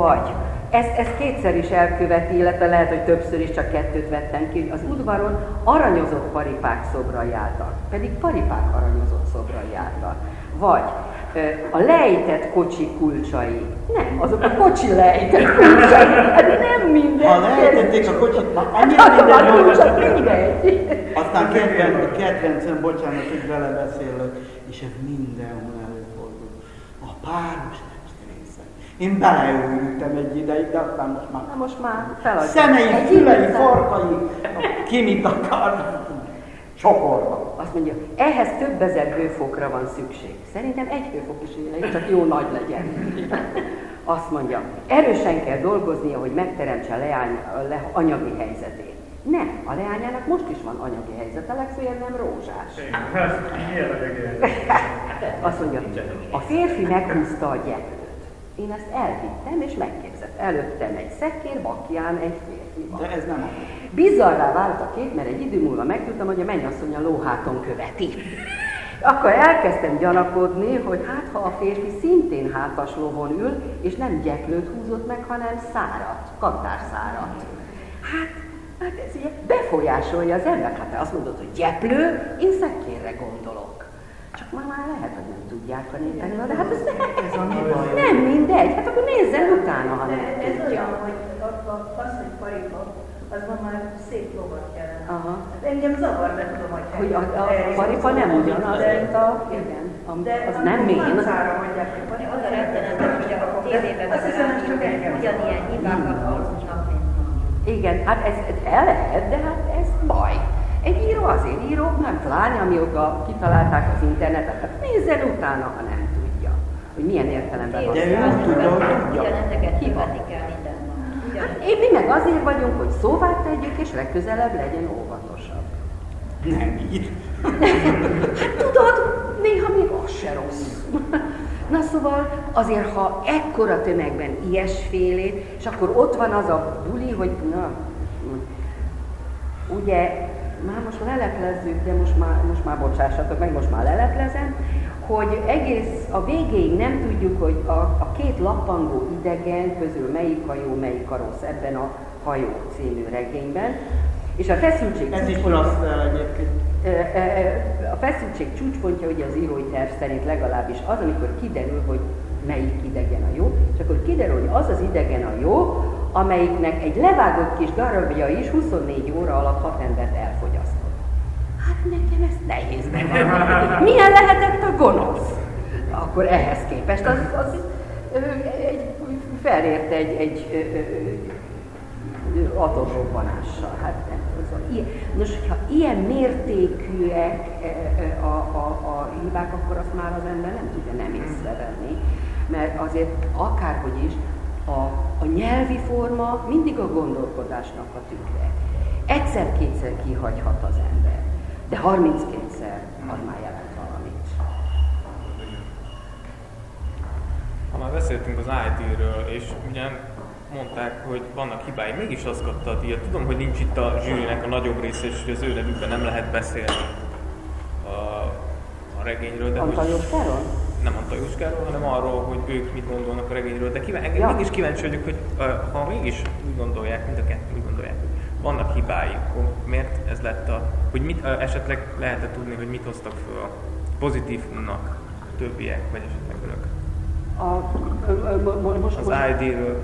[SPEAKER 1] Vagy. Ezt, ezt kétszer is elköveti, illetve lehet, hogy többször is, csak kettőt vettem ki, az udvaron aranyozott paripák szobrai álltak, pedig paripák aranyozott szobrai álltak. Vagy a lejtett kocsi kulcsai. Nem, azok a kocsi lejtett kulcsai. Hát nem minden.
[SPEAKER 2] Ha lejtették a kocsit, na annyira
[SPEAKER 1] Hát,
[SPEAKER 2] mindegy
[SPEAKER 1] a kulcsot mindegy.
[SPEAKER 2] Aztán kedven, kedvencem, bocsánat, hogy belebeszélek, és ez mindenhol előfordul. A páros. Én beleültem egy ideig, de aztán most már
[SPEAKER 1] Na most már feladjuk.
[SPEAKER 2] szemei,
[SPEAKER 1] Egy
[SPEAKER 2] fülei, farkai, ki mit akar, csokorba.
[SPEAKER 1] Azt mondja, ehhez több ezer hőfokra van szükség. Szerintem egy hőfok is elég, csak jó nagy legyen. Azt mondja, erősen kell dolgoznia, hogy megteremtse a leány le, anyagi helyzetét. Nem, a leányának most is van anyagi helyzete, legfeljebb nem rózsás. Azt mondja, a férfi meghúzta a gyeplőt. Én ezt elvittem és megképzett. Előttem egy szekér, bakján egy férfi van.
[SPEAKER 2] De ez nem a...
[SPEAKER 1] Bizarrá vált a kép, mert egy idő múlva megtudtam, hogy a mennyasszony a lóháton követi. Akkor elkezdtem gyanakodni, hogy hát ha a férfi szintén hátas lovon ül, és nem gyeplőt húzott meg, hanem szárat, kantárszárat. Hát, hát ez ugye befolyásolja az ember. Hát te azt mondod, hogy gyeplő, én szekérre gondolok. Csak már, már lehet, hogy nem tudják a népen, na de hát ez nem,
[SPEAKER 2] Ez a mi baj?
[SPEAKER 1] nem mindegy. Hát akkor nézzen utána, ha nem
[SPEAKER 5] Ez
[SPEAKER 1] tudja.
[SPEAKER 5] olyan, hogy a- a- az, hogy paripa, az ma már szép lovat jelent.
[SPEAKER 1] Aha.
[SPEAKER 5] Hát engem zavar, nem tudom, hogy
[SPEAKER 1] Hogy a, a, a paripa nem ugyanaz, mint a... Igen, a, az nem mén.
[SPEAKER 5] Szára mondják, hogy paripa.
[SPEAKER 7] Az a rettenetes, hogy a tévében
[SPEAKER 5] Azt hiszem, ez csak engem.
[SPEAKER 7] ugyanilyen hibákat alkotnak, mint ma.
[SPEAKER 1] Igen, hát ez, ez el lehet, de hát ez baj. Egy író azért író, nem pláne, amióta kitalálták az internetet, hát nézzen utána, ha nem tudja, hogy milyen értelemben van.
[SPEAKER 2] De ő úgy tudja, hogy tudja.
[SPEAKER 5] Hivatni kell mindenben.
[SPEAKER 1] Hát én mi meg azért vagyunk, hogy szóvá tegyük, és legközelebb legyen óvatosabb.
[SPEAKER 2] Nem így.
[SPEAKER 1] Hát tudod, néha még az se rossz. Na szóval azért, ha ekkora tömegben ilyesfélét, és akkor ott van az a buli, hogy na, ugye, már most leleplezzük, de most már, most már bocsássatok meg, most már leleplezem, hogy egész a végéig nem tudjuk, hogy a, a két lappangó idegen közül melyik hajó, melyik a rossz ebben a hajó című regényben. És a feszültség
[SPEAKER 2] Ez is el egyébként.
[SPEAKER 1] A feszültség csúcspontja ugye az írói terv szerint legalábbis az, amikor kiderül, hogy melyik idegen a jó, és akkor kiderül, hogy az az idegen a jó, amelyiknek egy levágott kis darabja is 24 óra alatt hat embert elfogyasztott. Hát nekem ez nehéz megmondani. Milyen lehetett a gonosz? Akkor ehhez képest az, az egy, felért egy, egy atomrobbanással. Hát nem tudom. Nos, hogyha ilyen mértékűek a, a, a hibák, akkor azt már az ember nem tudja nem észrevenni. Mert azért akárhogy is, a, a nyelvi forma mindig a gondolkodásnak a tükre. Egyszer-kétszer kihagyhat az ember, de 32-szer az már jelent valamit.
[SPEAKER 4] Ha már beszéltünk az IT-ről, és ugyan mondták, hogy vannak hibái, mégis azt kapta a díjat. Tudom, hogy nincs itt a zsűrinek a nagyobb része, és hogy az ő nevükben nem lehet beszélni a, a regényről, de
[SPEAKER 1] Antal
[SPEAKER 4] hogy? Nem Antal Jóskáról, hanem arról, hogy ők mit gondolnak a regényről. De kíván,
[SPEAKER 1] Ja.
[SPEAKER 4] mégis kíváncsi vagyok, hogy ha mégis úgy gondolják, mind a kettő úgy gondolják, hogy vannak hibái, akkor miért ez lett a, hogy mit, esetleg lehet tudni, hogy mit hoztak föl pozitívnak a többiek, vagy esetleg önök.
[SPEAKER 1] A, mo- mo- most,
[SPEAKER 4] Az ID-ről,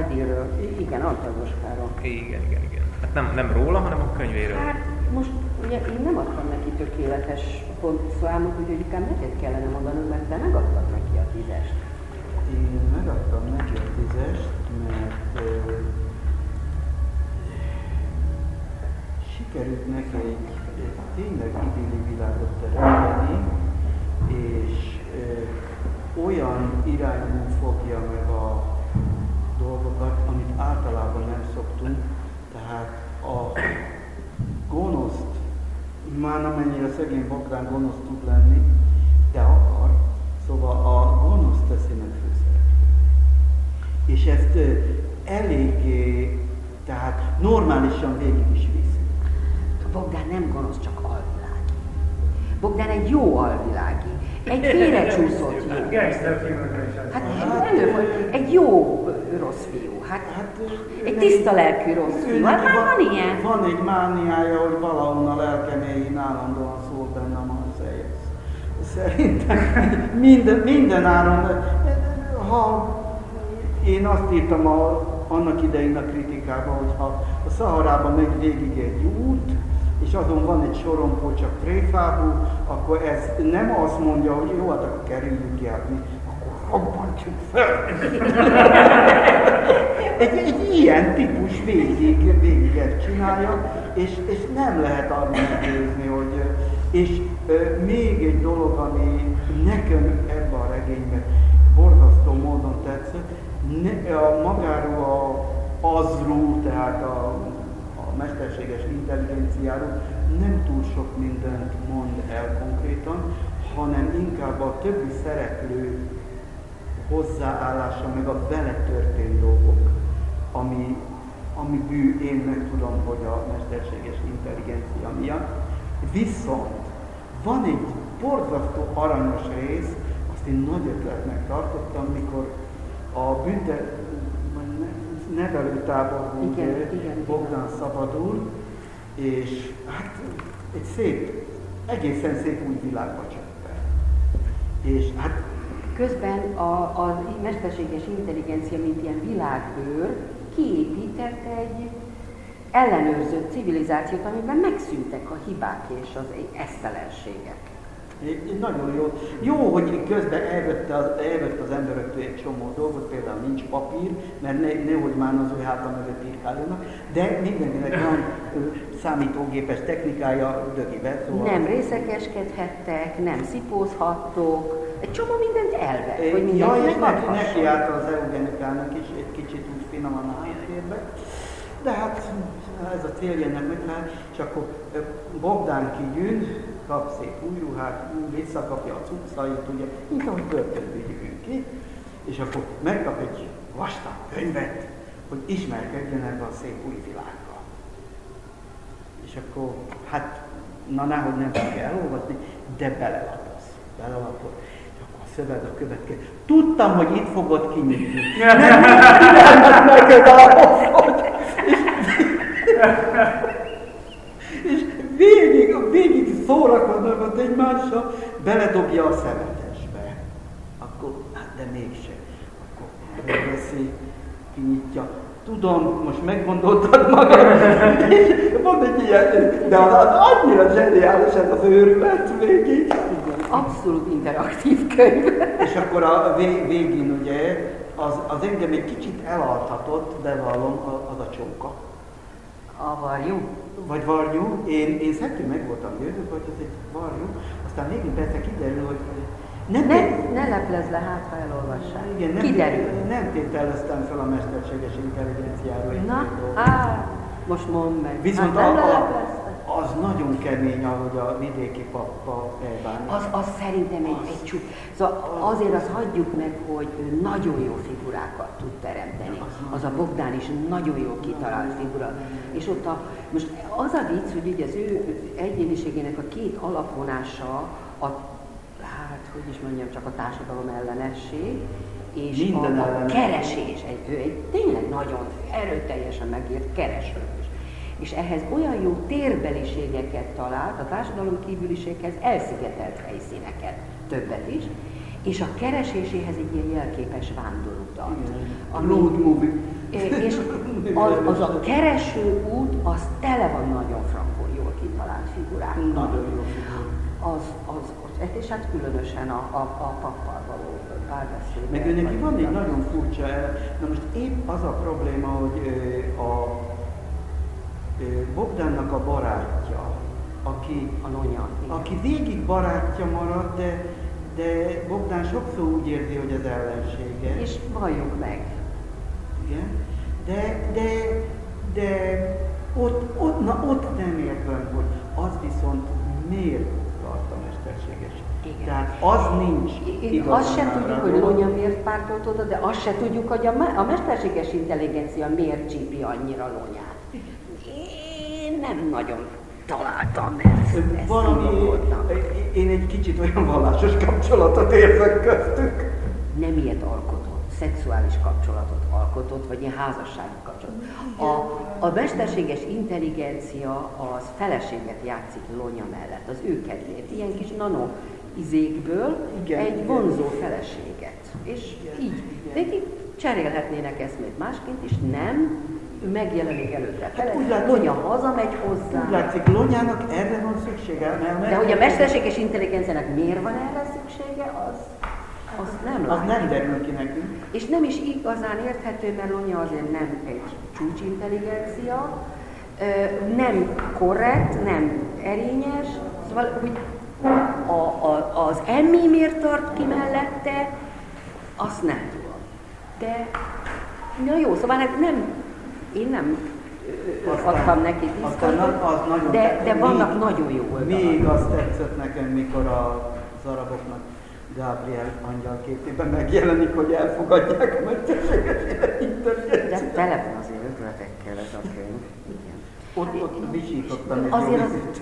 [SPEAKER 1] ID-ről. Igen, Antal
[SPEAKER 4] igen, igen, igen. Hát nem, nem róla, hanem a könyvéről.
[SPEAKER 1] Hát most ugye én nem adtam neki tökéletes pontszámot, úgyhogy inkább neked kellene mondanod, mert te megadtad neki a tízest.
[SPEAKER 2] Én megadtam neki a tízest, mert ö, sikerült neki egy, egy tényleg idilli világot teremteni, és ö, olyan irányú fogja meg a dolgokat, amit általában nem szoktunk, tehát a gonoszt, már amennyire szegény Bogdán gonosz tud lenni, de akar, szóval a gonosz teszi meg. És ezt eléggé, tehát normálisan végig is viszi.
[SPEAKER 1] Bogdán nem gonosz, csak alvilági. Bogdán egy jó alvilági. Egy félrecsúszott jó. Hát előfordul, egy jó rossz fiú. Hát,
[SPEAKER 2] Hát,
[SPEAKER 1] egy tiszta lelkű rossz fiú. Hát már van ilyen.
[SPEAKER 2] Van egy mániája, hogy valahonnan lelkeméjén állandóan szól bennem a szex. Szerintem minden, minden áron, ha én azt írtam a, annak idején a kritikában, hogy ha a Szaharában megy végig egy út, és azon van egy sorompó csak tréfábú, akkor ez nem azt mondja, hogy jó, hát akkor kerüljük ki, robbantjuk fel. egy, egy ilyen típus végig, végig ezt csinálja, és, és nem lehet arra meggyőzni, hogy... És ö, még egy dolog, ami nekem ebben a regényben borzasztó módon tetszett, ne, a, magáról a, azról, tehát a, a mesterséges intelligenciáról nem túl sok mindent mond el konkrétan, hanem inkább a többi szereplő hozzáállása, meg a vele történt dolgok, ami, ami bű, én meg tudom, hogy a mesterséges intelligencia miatt. Viszont van egy borzasztó aranyos rész, azt én nagy ötletnek tartottam, mikor a büntet, vagy ne- nevelőtáborból
[SPEAKER 1] Igen,
[SPEAKER 2] ugye
[SPEAKER 1] igen, igen.
[SPEAKER 2] Bogdán szabadul, és hát egy szép, egészen szép új világba csöppen. És hát
[SPEAKER 1] Közben a, a mesterséges intelligencia, mint ilyen világbőr, kiépített egy ellenőrzött civilizációt, amiben megszűntek a hibák és az esztelenségek.
[SPEAKER 2] Nagyon jó. Jó, hogy közben elvette az, elvette az emberektől egy csomó dolgot, például nincs papír, mert ne, nehogy már az ő háta mögött írkáljanak, de mindenkinek van számítógépes technikája dögibe. Szóval
[SPEAKER 1] Nem részekeskedhettek, nem szipózhattok, egy csomó mindent elvett, hogy
[SPEAKER 2] É, ja, és
[SPEAKER 1] mindenkinek
[SPEAKER 2] neki, neki
[SPEAKER 1] adhasson.
[SPEAKER 2] állt az eugenikának is egy kicsit úgy finoman a háttérbe. De hát ez a célja ennek megfelel, és akkor Bogdán kigyűn, kap szép új ruhát, visszakapja a cuccait, ugye, mint ahogy börtönből jövünk ki, és akkor megkap egy vastag könyvet, hogy ismerkedjen ebben a szép új világgal. És akkor, hát, na nehogy nem tudja elolvasni, de belelapoz, belelapoz. A szöveg a következő. Tudtam, hogy itt fogod kinyitni. Nem, neked hogy... És, és végig, végig szórakoznak egymással, beledobja a szemetesbe. Akkor, hát de mégse. Akkor elveszi, kinyitja. Tudom, most meggondoltad magad, és van egy ilyen, de az, az annyira zseniális ez az őrület végig.
[SPEAKER 1] Abszolút interaktív könyv.
[SPEAKER 2] És akkor a vé- végén ugye, az, az engem egy kicsit elaltatott, bevallom, a- az a csóka.
[SPEAKER 1] A varjú.
[SPEAKER 2] Vagy varjú. Én, én szentül meg voltam győződve, hogy ez egy varjú. Aztán végén persze kiderül, hogy nem,
[SPEAKER 1] Ne, ne leplezz le, hát ha elolvassák.
[SPEAKER 2] igen, nem,
[SPEAKER 1] Kiderül.
[SPEAKER 2] nem tételeztem fel a mesterséges intelligenciáról.
[SPEAKER 1] Na, á, most mondd meg.
[SPEAKER 2] Viszont
[SPEAKER 1] hát
[SPEAKER 2] a,
[SPEAKER 1] nem
[SPEAKER 2] a,
[SPEAKER 1] leleplezte?
[SPEAKER 2] Az nagyon kemény, ahogy a vidéki pappa elbánik.
[SPEAKER 1] Az, az szerintem egy, egy csuk. Szóval azért azt hagyjuk meg, hogy ő nagyon jó figurákat tud teremteni. Az a Bogdán is nagyon jó kitalált figura. És ott a, most az a vicc, hogy ugye az ő egyéniségének a két alapvonása a, hát hogy is mondjam, csak a társadalom ellenesség, és
[SPEAKER 2] Minden
[SPEAKER 1] a, a keresés. Egy, ő egy tényleg nagyon erőteljesen megírt kereső. És ehhez olyan jó térbeliségeket talált, a társadalom kívüliséghez elszigetelt helyszíneket, többet is, és a kereséséhez egy ilyen jelképes vándorutat.
[SPEAKER 2] Igen. Road movie.
[SPEAKER 1] És az, az a kereső út, az tele van nagyon frankon jól kitalált figurákkal.
[SPEAKER 2] Nagyon jó.
[SPEAKER 1] Az, az, az, és hát különösen a, a, a pappal való párbeszéd.
[SPEAKER 2] Meg neki van egy nagyon furcsa, na most épp az a probléma, hogy a ö, Bogdannak a barátja, aki,
[SPEAKER 1] A nonya.
[SPEAKER 2] aki végig barátja marad, de, de Bogdán sokszor úgy érzi, hogy az ellensége.
[SPEAKER 1] És valljuk meg,
[SPEAKER 2] Igen. De, de, de ott, ott, na, ott nem értem, hogy az viszont miért tart a mesterséges.
[SPEAKER 1] Igen.
[SPEAKER 2] Tehát az nincs igazán
[SPEAKER 1] Azt sem tudjuk, hogy. Lonya miért pártolt oda, de azt se tudjuk, hogy a, a mesterséges intelligencia miért csípi annyira Lonyát. Én nem nagyon találtam ezt. ezt
[SPEAKER 2] Valami, én egy kicsit olyan vallásos kapcsolatot érzek köztük.
[SPEAKER 1] nem ilyet alkotott, szexuális kapcsolatot alkotott, vagy ilyen házassági kapcsolatot. A, a mesterséges intelligencia az feleséget játszik Lonya mellett, az ő kedvéért, ilyen kis nano izékből
[SPEAKER 2] Igen,
[SPEAKER 1] egy
[SPEAKER 2] igen.
[SPEAKER 1] vonzó feleséget. És így, végig cserélhetnének eszmét másként is, nem, ő megjelenik előtte.
[SPEAKER 2] Hát úgy látszik-
[SPEAKER 1] Lonya hazamegy hozzá.
[SPEAKER 2] Úgy látszik, Lonyának erre van szüksége. Mert
[SPEAKER 1] De hogy a mesterséges intelligenciának miért van erre szüksége, az, az nem
[SPEAKER 2] Az nem derül ki nekünk.
[SPEAKER 1] És nem is igazán érthető, mert Lonya azért nem egy csúcsintelligencia, nem korrekt, nem erényes, szóval, hogy a, a, az emmi miért tart ki mellette, azt nem tudom. De, na jó, szóval hát nem, én nem
[SPEAKER 2] Aztán-
[SPEAKER 1] adtam neki
[SPEAKER 2] az nagyon
[SPEAKER 1] de, de vannak
[SPEAKER 2] Még-
[SPEAKER 1] nagyon jó oldalak.
[SPEAKER 2] Még azt tetszett nekem, mikor a araboknak Gabriel angyal képében megjelenik, hogy elfogadják a mesterséges
[SPEAKER 1] De tele van azért ötletekkel ez a könyv. Igen.
[SPEAKER 2] Ott, ott visítottam
[SPEAKER 1] Azért az-.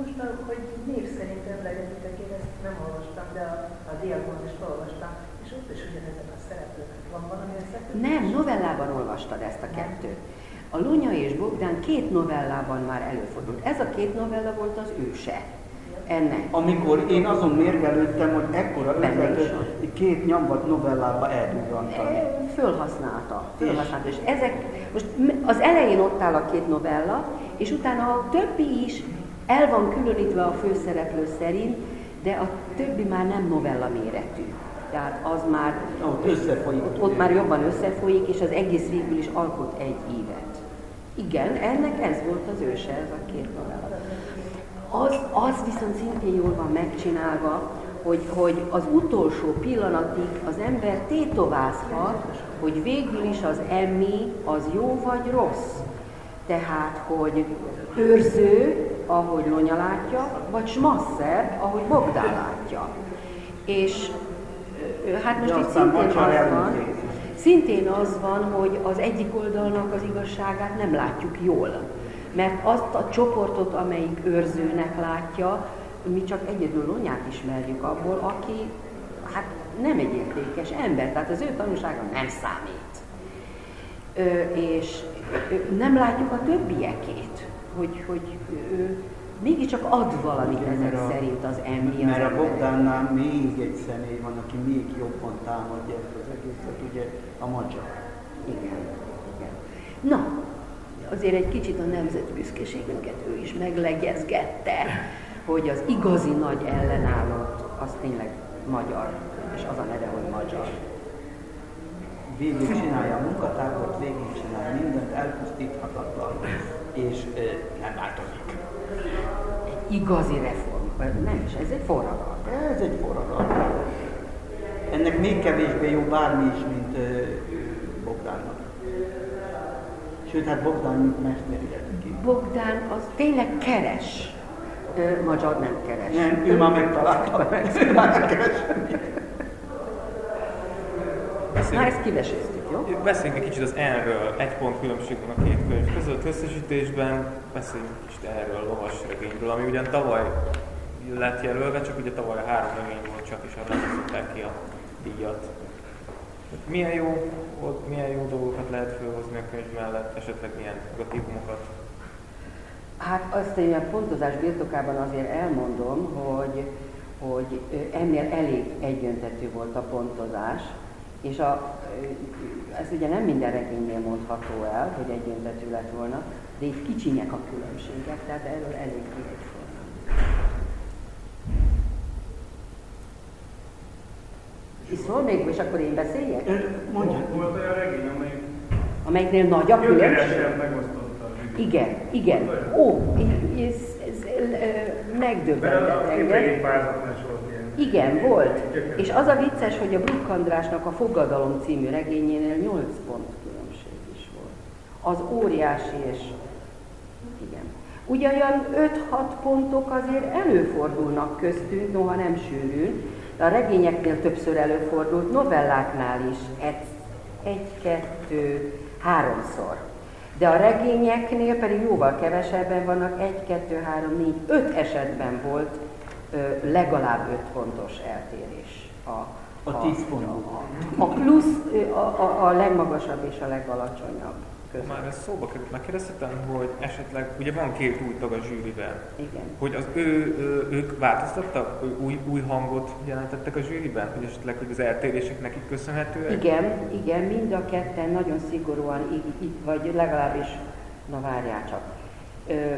[SPEAKER 5] Most, hogy név szerint emlegetitek, én ezt nem olvastam, de a, a diagnózist olvastam, és ott is ugyanezek a szereplők. Van valami összefüggés?
[SPEAKER 1] Nem, novellában olvastad ezt a kettőt. A Lunya és Bogdán két novellában már előfordult. Ez a két novella volt az őse ennek.
[SPEAKER 2] Amikor én azon mérgelődtem, hogy ekkora
[SPEAKER 1] is
[SPEAKER 2] ötletet két nyomvat novellába eldurrantani.
[SPEAKER 1] E, Fölhasználta, fölhasználta. És ezek, most az elején ott áll a két novella, és utána a többi is El van különítve a főszereplő szerint, de a többi már nem novella méretű. Tehát az már,
[SPEAKER 2] Ott összefolyik.
[SPEAKER 1] ott, ott már jobban összefolyik, és az egész végül is alkot egy évet. Igen, ennek ez volt az őse, ez a két novella. Az, az viszont szintén jól van megcsinálva, hogy, hogy az utolsó pillanatig az ember tétovázhat, hogy végül is az emmi az jó vagy rossz. Tehát, hogy őrző, ahogy Lonya látja, vagy smasszer, ahogy Bogdán látja. És hát most
[SPEAKER 2] De
[SPEAKER 1] itt szintén az van, szintén az van, hogy az egyik oldalnak az igazságát nem látjuk jól. Mert azt a csoportot, amelyik őrzőnek látja, mi csak egyedül Lonyát ismerjük abból, aki hát nem egy értékes ember, tehát az ő tanúsága nem számít. Ö, és ö, nem látjuk a többiekét, hogy, hogy ő mégiscsak ad valamit
[SPEAKER 2] Igen,
[SPEAKER 1] ezek
[SPEAKER 2] a-
[SPEAKER 1] szerint az emmi az
[SPEAKER 2] Mert a
[SPEAKER 1] emberek.
[SPEAKER 2] Bogdánnál még egy személy van, aki még jobban támadja ezt az egészet, ugye a magyar.
[SPEAKER 1] Igen, igen. Na, azért egy kicsit a nemzetbüszkeségünket ő is meglegezgette, hogy az igazi nagy ellenállót az tényleg magyar, és az a neve, hogy magyar.
[SPEAKER 2] Végig csinálja a munkatábort, végig csinálja mindent, elpusztíthatatlan, és nem változik.
[SPEAKER 1] Egy igazi reform, nem is, ez egy forradalom.
[SPEAKER 2] Ez egy forradalom. Ennek még kevésbé jó bármi is, mint Bogdánnak. Sőt, hát Bogdán mint mester ki.
[SPEAKER 1] Bogdán az tényleg keres. Ö, magyar nem keres.
[SPEAKER 2] Nem, ő már megtalálta. Ő már nem keres.
[SPEAKER 1] Na, ezt kiveséztük, jó?
[SPEAKER 4] beszéljünk egy kicsit az N-ről. Egy pont különbség van a két könyv között. Összesítésben beszéljünk egy kicsit erről a lovas regényről, ami ugyan tavaly lett jelölve, csak ugye tavaly három regény volt csak, és arra szokták ki a díjat. Milyen jó, milyen jó dolgokat lehet felhozni a könyv mellett, esetleg milyen negatívumokat?
[SPEAKER 1] Hát azt én a pontozás birtokában azért elmondom, hogy, hogy ennél elég egyöntetű volt a pontozás, és a, ez ugye nem minden regénynél mondható el, hogy egyöntetű lett volna, de itt kicsinyek a különbségek, tehát erről elég egyforma. Iszol még, és akkor én beszéljek?
[SPEAKER 2] Ö, Mondja.
[SPEAKER 3] Volt olyan regény, amelyik
[SPEAKER 1] Amelyiknél nagy a különbség?
[SPEAKER 3] megosztotta.
[SPEAKER 1] Igen, igen. Ó, ez, ez, ez megdöbbentett engem. Igen, volt. És az a vicces, hogy a Bruk Andrásnak a Fogadalom című regényénél 8 pont különbség is volt. Az óriási és... Igen. Ugyan 5-6 pontok azért előfordulnak köztünk, noha nem sűrűn, de a regényeknél többször előfordult, novelláknál is egy, egy kettő, háromszor. De a regényeknél pedig jóval kevesebben vannak, egy, kettő, három, négy, öt esetben volt legalább öt pontos eltérés. A,
[SPEAKER 2] A 10 pontban.
[SPEAKER 1] a plusz a, a, a legmagasabb és a legalacsonyabb között.
[SPEAKER 4] Már ez szóba került, megkérdezhetem, hogy esetleg, ugye van két új tag a zsűriben,
[SPEAKER 1] Igen.
[SPEAKER 4] hogy az ő, ő ők változtattak, új, új hangot jelentettek a zsűriben, hogy esetleg hogy az eltérések nekik köszönhetőek?
[SPEAKER 1] Igen, igen, mind a ketten nagyon szigorúan így, így vagy legalábbis, na várjál csak. Ö,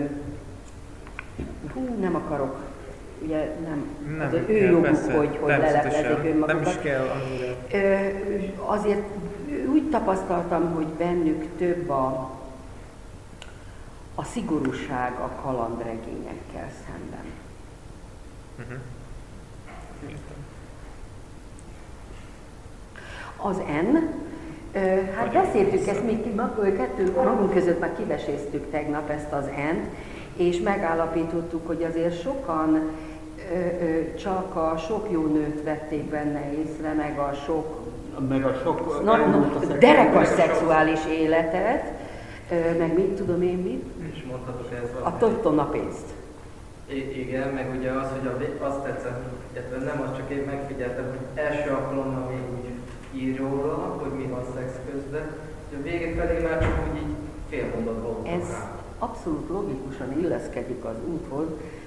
[SPEAKER 1] hú, nem akarok, ugye nem,
[SPEAKER 4] Nem,
[SPEAKER 1] az ő
[SPEAKER 4] kell,
[SPEAKER 1] joguk,
[SPEAKER 4] persze,
[SPEAKER 1] hogy, hogy leleplezik önmagukat.
[SPEAKER 4] Nem is kell annyira.
[SPEAKER 1] Ö, azért úgy tapasztaltam, hogy bennük több a, a szigorúság a kalandregényekkel szemben.
[SPEAKER 4] Uh-huh.
[SPEAKER 1] Az N, hát beszéltük ezt mag- kettő magunk között már kiveséztük tegnap ezt az N-t, és megállapítottuk, hogy azért sokan csak a sok jó nőt vették benne észre, meg a sok
[SPEAKER 2] Meg a sok
[SPEAKER 1] na,
[SPEAKER 2] a
[SPEAKER 1] na,
[SPEAKER 2] szexuális-
[SPEAKER 1] derekas szexuális életet, ö, meg mit tudom én mit,
[SPEAKER 7] És mondhatok ez
[SPEAKER 1] a tottona pénzt.
[SPEAKER 7] I- igen, meg ugye az, hogy a, azt tetszett, illetve nem az csak én megfigyeltem, hogy első alkalommal még úgy ír róla, hogy mi van szex közben, és a vége felé már csak úgy így fél mondatban
[SPEAKER 1] Ez
[SPEAKER 7] rá.
[SPEAKER 1] abszolút logikusan illeszkedik az úthoz,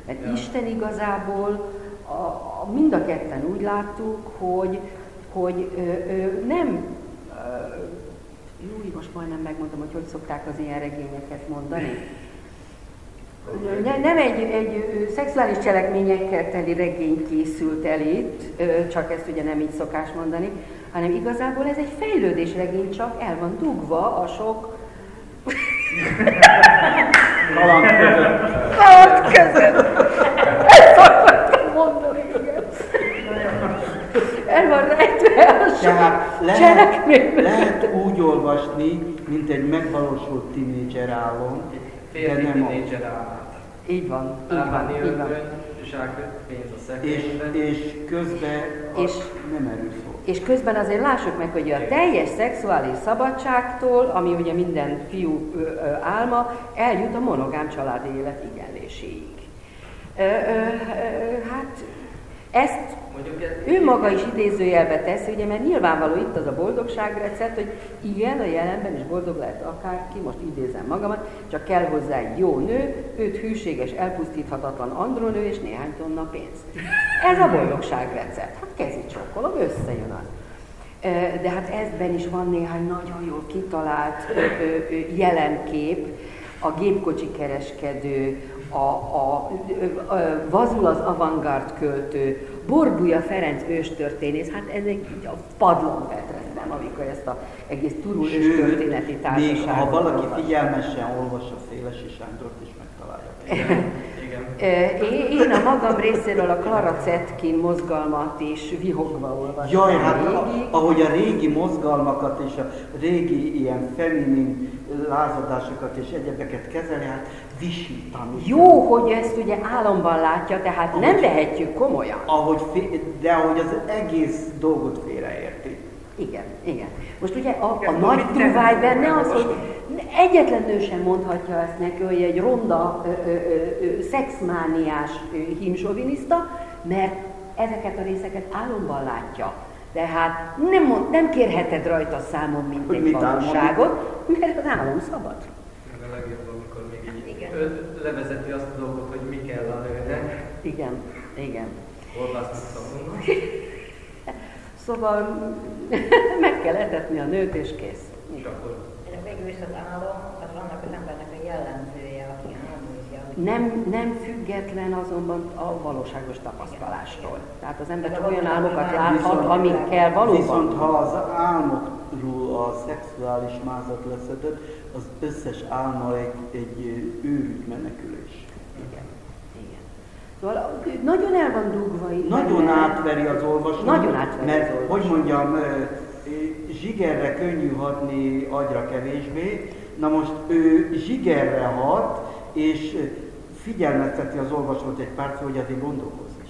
[SPEAKER 1] mert
[SPEAKER 7] Ja.
[SPEAKER 1] Isten igazából a, a, mind a ketten úgy láttuk, hogy, hogy ö, ö, nem, ö, jó, most majdnem megmondtam, hogy hogy szokták az ilyen regényeket mondani. Ne, nem egy, egy szexuális cselekményekkel teli regény készült el itt, csak ezt ugye nem így szokás mondani, hanem igazából ez egy fejlődés regény, csak el van dugva a sok
[SPEAKER 2] Kaland között.
[SPEAKER 1] kaland között. Ezt akartam mondani, igen. El van rejtve a
[SPEAKER 2] Tehát lehet, lehet úgy olvasni, mint egy megvalósult tínédzser álom, de nem az.
[SPEAKER 7] tínédzser álmát.
[SPEAKER 1] Így van, így van, így van.
[SPEAKER 7] zsák, pénz a
[SPEAKER 2] És, és közben
[SPEAKER 1] És-
[SPEAKER 2] nem erről szól.
[SPEAKER 1] És közben azért lássuk meg, hogy a teljes szexuális szabadságtól, ami ugye minden fiú álma, eljut a monogám családi élet igenléséig. Hát ezt ő maga is idézőjelbe teszi, ugye, mert nyilvánvaló itt az a boldogságrecept, hogy igen, a jelenben is boldog lehet akárki, most idézem magamat, csak kell hozzá egy jó nő, őt hűséges, elpusztíthatatlan andronő és néhány tonna pénzt. Ez a boldogságrecept. Hát kezi csokkolom, összejön az. De hát ezben is van néhány nagyon jól kitalált jelenkép, a gépkocsi kereskedő, a, a, a, a Vazul az avantgárd költő, Borbuja Ferenc őstörténész, hát ez egy a padlón vetreztem, amikor ezt a egész turul őstörténeti társaságot
[SPEAKER 2] ha valaki figyelmesen olvassa Szélesi Sándort is
[SPEAKER 7] Igen.
[SPEAKER 1] Ö, Én a magam részéről a Clara Zetkin mozgalmat is vihogva olvastam
[SPEAKER 2] Jaj, hát a,
[SPEAKER 1] végig.
[SPEAKER 2] ahogy a régi mozgalmakat és a régi ilyen feminin lázadásokat és egyebeket kezeli, hát visítani.
[SPEAKER 1] Jó, hogy ezt ugye álomban látja, tehát nem vehetjük komolyan.
[SPEAKER 2] Ahogy, de ahogy az egész dolgot félreérti.
[SPEAKER 1] Igen, igen. Most ugye a, a
[SPEAKER 6] Igen,
[SPEAKER 1] nagy
[SPEAKER 6] nem-
[SPEAKER 1] benne az, hogy. Egyetlen nő sem mondhatja ezt neki, hogy egy ronda, ö, ö, ö, ö, szexmániás hímsoviniszta, mert ezeket a részeket álomban látja. Tehát nem, mond, nem kérheted rajta számon, mint
[SPEAKER 2] Hogy
[SPEAKER 1] egy valóságot, mert az álom szabad.
[SPEAKER 7] Meg a legjobb, amikor még így
[SPEAKER 1] Igen.
[SPEAKER 7] levezeti azt a dolgot, hogy mi kell a nőnek.
[SPEAKER 1] Igen, igen.
[SPEAKER 7] Olvasni szavunnak.
[SPEAKER 1] Szóval meg kell etetni a nőt, és kész.
[SPEAKER 7] És akkor
[SPEAKER 8] Is az álom, az annak az embernek a jellemzője, aki álmodja.
[SPEAKER 1] Nem, nem független azonban a valóságos tapasztalástól. Tehát az ember csak olyan álmokat láthat, amikkel valóban.
[SPEAKER 2] Viszont ha az álmokról a szexuális mázat leszeded, az összes álma egy, egy őrült menekülés.
[SPEAKER 1] Igen, igen. Szóval nagyon el van dugva itt.
[SPEAKER 2] Nagyon átveri az olvasót.
[SPEAKER 1] Nagyon átveri
[SPEAKER 2] mert,
[SPEAKER 1] az olvasót.
[SPEAKER 2] hogy mondjam, zsigerre könnyű hatni, agyra kevésbé. Na most ő zsigerre hat, és figyelmezteti az olvasót egy párcra, hogy azért gondolkozz is.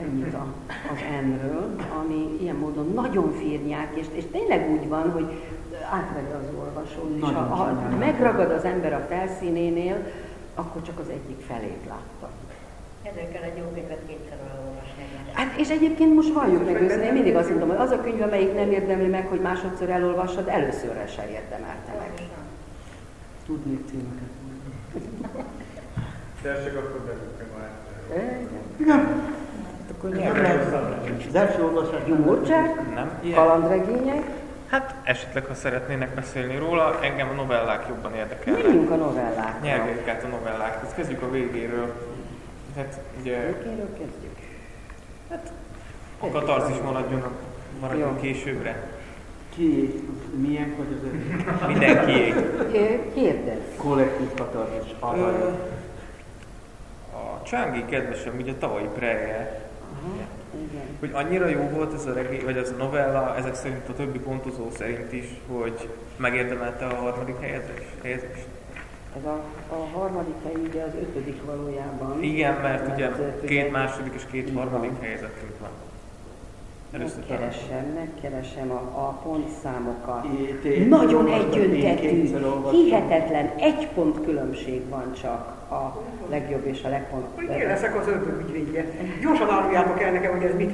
[SPEAKER 1] Ennyit a, az N-ről, ami ilyen módon nagyon firnyák, és, és tényleg úgy van, hogy átveri az olvasót, és ha, ha megragad az ember a felszínénél, akkor csak az egyik felét látta.
[SPEAKER 8] Ezért kell egy jó könyvet kétszer.
[SPEAKER 1] Hát és egyébként most valljuk meg őszintén, én mindig azt mondom, hogy az a könyv, amelyik nem érdemli meg, hogy másodszor elolvassad, előszörre se érdemelte meg.
[SPEAKER 2] Tudnék címeket.
[SPEAKER 3] Tessék, akkor belőle már.
[SPEAKER 2] Igen.
[SPEAKER 4] Akkor
[SPEAKER 2] Nem lehet. Az első olvasás nem
[SPEAKER 1] Gyurcsák,
[SPEAKER 4] Nem?
[SPEAKER 1] Kalandregények,
[SPEAKER 4] Hát esetleg, ha szeretnének beszélni róla, engem a novellák jobban érdekelnek.
[SPEAKER 1] menjünk a novellákra.
[SPEAKER 4] Nyergéljük át a novellák. Ezt kezdjük a végéről. Hát ugye
[SPEAKER 1] Őkéről kezdjük.
[SPEAKER 4] A katarzis maradjon, maradjon
[SPEAKER 1] Jó.
[SPEAKER 4] későbbre.
[SPEAKER 2] Ki, milyen vagy az ő
[SPEAKER 4] Mindenkié.
[SPEAKER 1] Ö, Kérdez.
[SPEAKER 2] kollektív katarzis arra.
[SPEAKER 4] A Csángi kedvesem, ugye a tavalyi preje,
[SPEAKER 1] igen.
[SPEAKER 4] hogy annyira jó volt ez a regény, vagy ez a novella, ezek szerint a többi pontozó szerint is, hogy megérdemelte a harmadik helyezést.
[SPEAKER 1] Ez a, a harmadik hely ugye az ötödik valójában.
[SPEAKER 4] Igen, mert ugye
[SPEAKER 1] ugye
[SPEAKER 4] két második és két harmadik helyezettünk van. Először.
[SPEAKER 1] Megkeresem, megkeresem a, a pontszámokat. Nagyon egyöntetű, hihetetlen, egy pont különbség van csak a legjobb és a legpont.
[SPEAKER 6] Hogy én leszek az ördög ügyvédje. Gyorsan áruljátok el nekem, hogy ez mit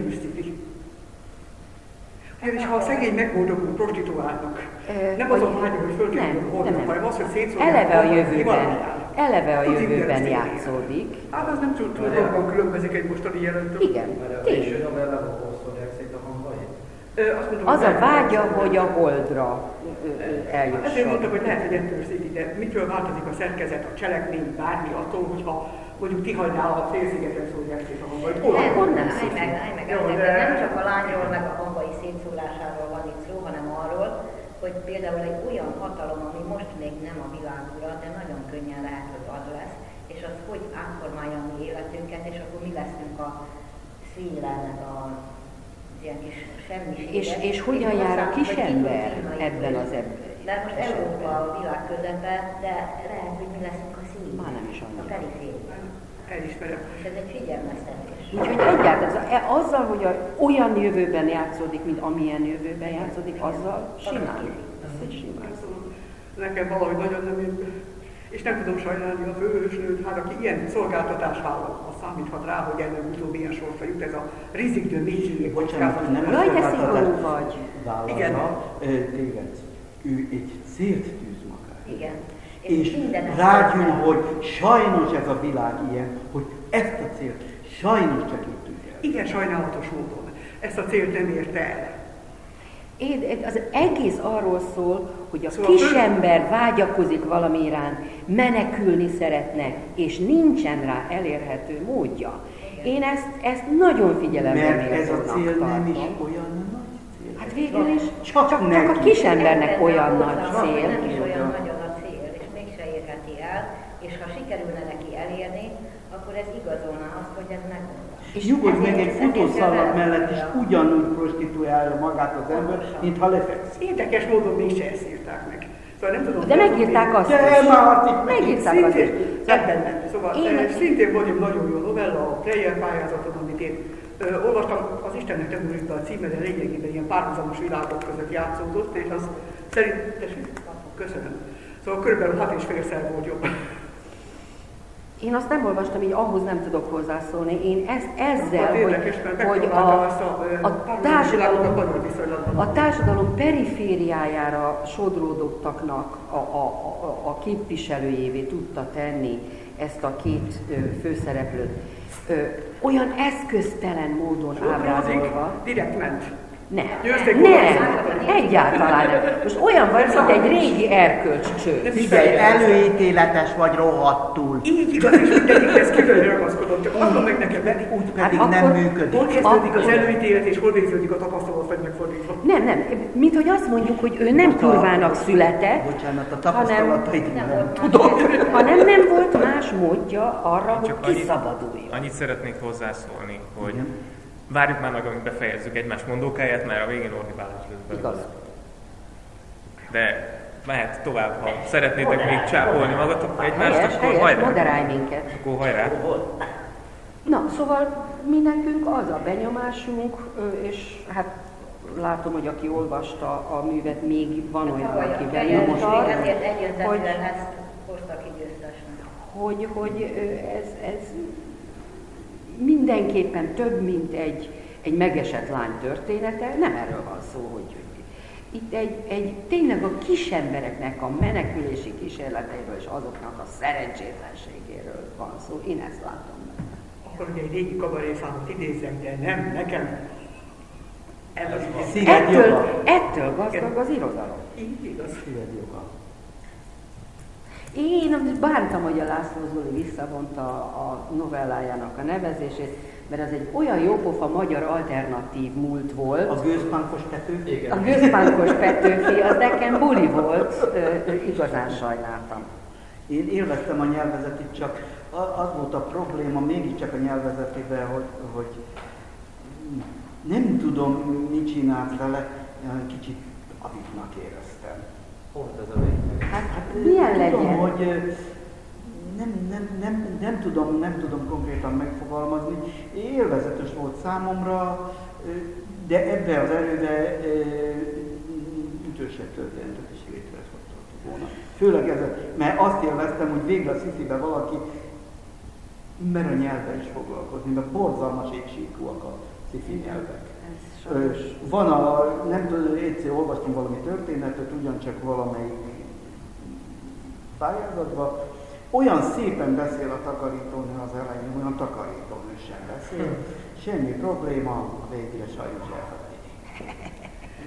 [SPEAKER 6] üsztíti. És ha a szegény megboldogult prostituáltnak,
[SPEAKER 1] Ö,
[SPEAKER 6] nem az a
[SPEAKER 1] vagy-
[SPEAKER 6] vágy, hogy fölkerül
[SPEAKER 1] nem,
[SPEAKER 6] a
[SPEAKER 1] nem,
[SPEAKER 6] holnap,
[SPEAKER 1] nem.
[SPEAKER 6] hanem az, hogy szétszórják
[SPEAKER 1] Eleve a jövőben, eleve a jövőben játszódik.
[SPEAKER 6] Hát az nem tudom, hogy különbözik egy mostani jelentő.
[SPEAKER 1] Igen, tényleg.
[SPEAKER 6] mondom,
[SPEAKER 1] Az a vágya,
[SPEAKER 6] hogy-
[SPEAKER 1] hogy a holdra ö,
[SPEAKER 6] Ezért
[SPEAKER 1] eljusson.
[SPEAKER 6] mondtam, hogy lehet, hogy ettől szépen, de mitől változik a szerkezet, a cselekmény, bármi attól, hogyha mondjuk Tihagynál a félszigeten szólják a. Hol
[SPEAKER 8] Nem,
[SPEAKER 1] nem
[SPEAKER 8] állj meg, állj meg,
[SPEAKER 6] Jó,
[SPEAKER 8] állj meg,
[SPEAKER 6] de-
[SPEAKER 8] nem csak a lányról, meg a hamvai szétszólásáról van itt szó, hanem arról, hogy például egy olyan hatalom, ami most még nem a világura, de nagyon könnyen lehet, hogy az lesz, és az hogy átformálja a mi életünket, és akkor mi leszünk a színlenek a ilyen kis semmiségek.
[SPEAKER 1] És, és hogyan jár a kis ember ebben az ebben?
[SPEAKER 8] Mert most Európa a világ közepe, de lehet, hogy mi leszünk a szín.
[SPEAKER 1] Már nem is
[SPEAKER 8] A
[SPEAKER 1] annyira.
[SPEAKER 6] Elismerem.
[SPEAKER 8] És ez egy figyelmeztetés.
[SPEAKER 1] Úgyhogy egyáltalán az- e- azzal, hogy a, olyan jövőben játszódik, mint amilyen jövőben játszódik, azzal simán. Ez egy simán.
[SPEAKER 6] Szóval Nekem valahogy nagyon nem jön. És nem tudom sajnálni a főhősnőt, hát aki ilyen szolgáltatás vállal, az számíthat rá, hogy előbb-utóbb ilyen sorsa jut, ez a rizik de mélységé
[SPEAKER 2] Bocsánat, nem
[SPEAKER 1] Jaj, de
[SPEAKER 2] szolgáltatás
[SPEAKER 1] szigorú vagy.
[SPEAKER 6] Igen.
[SPEAKER 2] Vállalja, ö, tévedsz. Ő egy célt tűz magára.
[SPEAKER 8] Igen.
[SPEAKER 2] És rágyul, hogy sajnos ez a világ ilyen, hogy ezt a célt sajnos csak itt tudja. el.
[SPEAKER 6] Igen sajnálatos módon. Ezt a célt nem érte el.
[SPEAKER 1] Én, az egész arról szól, hogy a
[SPEAKER 6] Szóval
[SPEAKER 1] kis
[SPEAKER 6] fő-
[SPEAKER 1] ember vágyakozik valami iránt, menekülni szeretne, és nincsen rá elérhető módja. Én ezt, ezt nagyon figyelembe
[SPEAKER 2] Mert ez a cél nem is
[SPEAKER 1] tartom.
[SPEAKER 2] olyan nagy cél.
[SPEAKER 1] Hát végül is
[SPEAKER 2] Csak
[SPEAKER 1] csak, csak,
[SPEAKER 2] neki.
[SPEAKER 1] a kis embernek
[SPEAKER 8] Ebben
[SPEAKER 1] olyan nagy cél.
[SPEAKER 8] Nem is olyan
[SPEAKER 2] Igen.
[SPEAKER 8] nagyon a cél, és mégse érheti el, és ha sikerülne neki elérni, akkor ez igazolná azt, hogy ez megmondta.
[SPEAKER 2] És nyugodj meg egy futószalag mellett is ugyanúgy prostituálja magát az ember, mintha lefekszik.
[SPEAKER 6] Érdekes módon mégse ezt írták meg. Szóval nem tudom.
[SPEAKER 1] De megírták azt
[SPEAKER 2] De
[SPEAKER 1] is.
[SPEAKER 2] már azt is
[SPEAKER 1] Megírták azt
[SPEAKER 6] Szintén,
[SPEAKER 1] is.
[SPEAKER 6] ebben nem. Szóval
[SPEAKER 1] Én-
[SPEAKER 6] én, szintén van egy nagyon jó novella, a Player pályázaton, amit én ö, olvastam, az Istennek tanuljuk a címe, de lényegében ilyen párhuzamos világok között játszódott, és az szerint, tessék, köszönöm. Szóval körülbelül hat és félszer volt jobb.
[SPEAKER 1] Én azt nem olvastam, így ahhoz nem tudok hozzászólni. Én ez, ezzel,
[SPEAKER 6] Az
[SPEAKER 1] hogy,
[SPEAKER 6] érdekes,
[SPEAKER 1] hogy a,
[SPEAKER 6] a,
[SPEAKER 1] társadalom, a társadalom perifériájára sodródottaknak a, a, a, a képviselőjévé tudta tenni ezt a két ö, főszereplőt. Ö, olyan eszköztelen módon ábrázolva.
[SPEAKER 6] Direkt ment.
[SPEAKER 1] Nem,
[SPEAKER 6] Győzték
[SPEAKER 1] nem, egyáltalán nem. Most olyan vagy, mint egy régi erkölcscső.
[SPEAKER 6] Nem is
[SPEAKER 2] Figyelj, előítéletes vagy rohadtul.
[SPEAKER 6] Így igaz, és mindegyikhez külön ragaszkodom, csak azt mondom meg nekem, Beti,
[SPEAKER 2] Úgy
[SPEAKER 1] Hát
[SPEAKER 2] pedig
[SPEAKER 1] akkor-
[SPEAKER 2] nem működik.
[SPEAKER 6] hol kezdődik az
[SPEAKER 1] Akkor-
[SPEAKER 6] előítélet, és hol végződik a tapasztalat, vagy megfordítva.
[SPEAKER 1] Nem, nem, mint hogy azt mondjuk, hogy ő nem kurvának született,
[SPEAKER 2] Bocsánat, a tapasztalatait
[SPEAKER 8] Nem
[SPEAKER 2] nem
[SPEAKER 8] volt
[SPEAKER 2] tudom.
[SPEAKER 1] hanem nem volt más módja arra, hogy
[SPEAKER 4] Csak annyit,
[SPEAKER 1] kiszabaduljon.
[SPEAKER 4] annyit szeretnék hozzászólni, hogy
[SPEAKER 2] Igen.
[SPEAKER 4] Várjuk már meg, amíg befejezzük egymás mondókáját, mert a végén ordibálás lesz belőle.
[SPEAKER 1] Igaz.
[SPEAKER 4] De mehet tovább, ha szeretnétek még csápolni magatok egymást,
[SPEAKER 1] Helyes,
[SPEAKER 4] akkor
[SPEAKER 1] helyes,
[SPEAKER 4] hajrá.
[SPEAKER 1] moderálj minket.
[SPEAKER 4] Akkor hajrá.
[SPEAKER 1] Na, szóval mi nekünk az a benyomásunk, és hát látom, hogy aki olvasta a művet, még van olyan,
[SPEAKER 8] Tavaly
[SPEAKER 1] aki
[SPEAKER 8] a
[SPEAKER 1] velünk
[SPEAKER 8] Fejenc még
[SPEAKER 1] tart,
[SPEAKER 8] ezért
[SPEAKER 1] hogy, hogy, hogy ez, ez mindenképpen több, mint egy, egy megesett lány története, nem erről van szó, hogy, itt egy, egy tényleg a kis embereknek a menekülési kísérleteiről és azoknak a szerencsétlenségéről van szó. Én ezt látom benne.
[SPEAKER 6] Akkor ugye egy régi kabarészámot idézzek, de nem, nekem ez az
[SPEAKER 1] Ettől,
[SPEAKER 2] joga.
[SPEAKER 1] ettől gazdag az irodalom.
[SPEAKER 6] Így igaz.
[SPEAKER 2] Szíved joga.
[SPEAKER 1] Én bántam, hogy a László Zoli visszavonta a novellájának a nevezését, mert ez egy olyan jópofa magyar alternatív múlt volt.
[SPEAKER 2] A gőzpánkos tető?
[SPEAKER 1] A gőzpánkos Petőfi, az nekem buli volt, igazán sajnáltam.
[SPEAKER 2] Én élveztem a nyelvezetit, csak az volt a probléma mégiscsak a nyelvezetében, hogy, hogy nem tudom, mit csinált vele, kicsit abitnak éreztem.
[SPEAKER 7] Pont ez a végig.
[SPEAKER 1] Hát,
[SPEAKER 2] Hát
[SPEAKER 1] milyen
[SPEAKER 2] tudom,
[SPEAKER 1] legyen?
[SPEAKER 2] hogy ö, nem, nem, nem, nem, tudom, nem tudom konkrétan megfogalmazni. Élvezetes volt számomra, de ebbe az erőbe ütősebb történetet is létrehozhattuk volna. Főleg ez, mert azt élveztem, hogy végre a szifibe valaki mer a nyelvvel is foglalkozni, mert borzalmas égsíkúak a szifi nyelvek. Van a, nem tudom, egyszer olvastam valami történetet, ugyancsak valamelyik pályázatban, olyan szépen beszél a takarítónő az elején, olyan takarítónő sem beszél, semmi probléma, a végére sajnos elfelejti.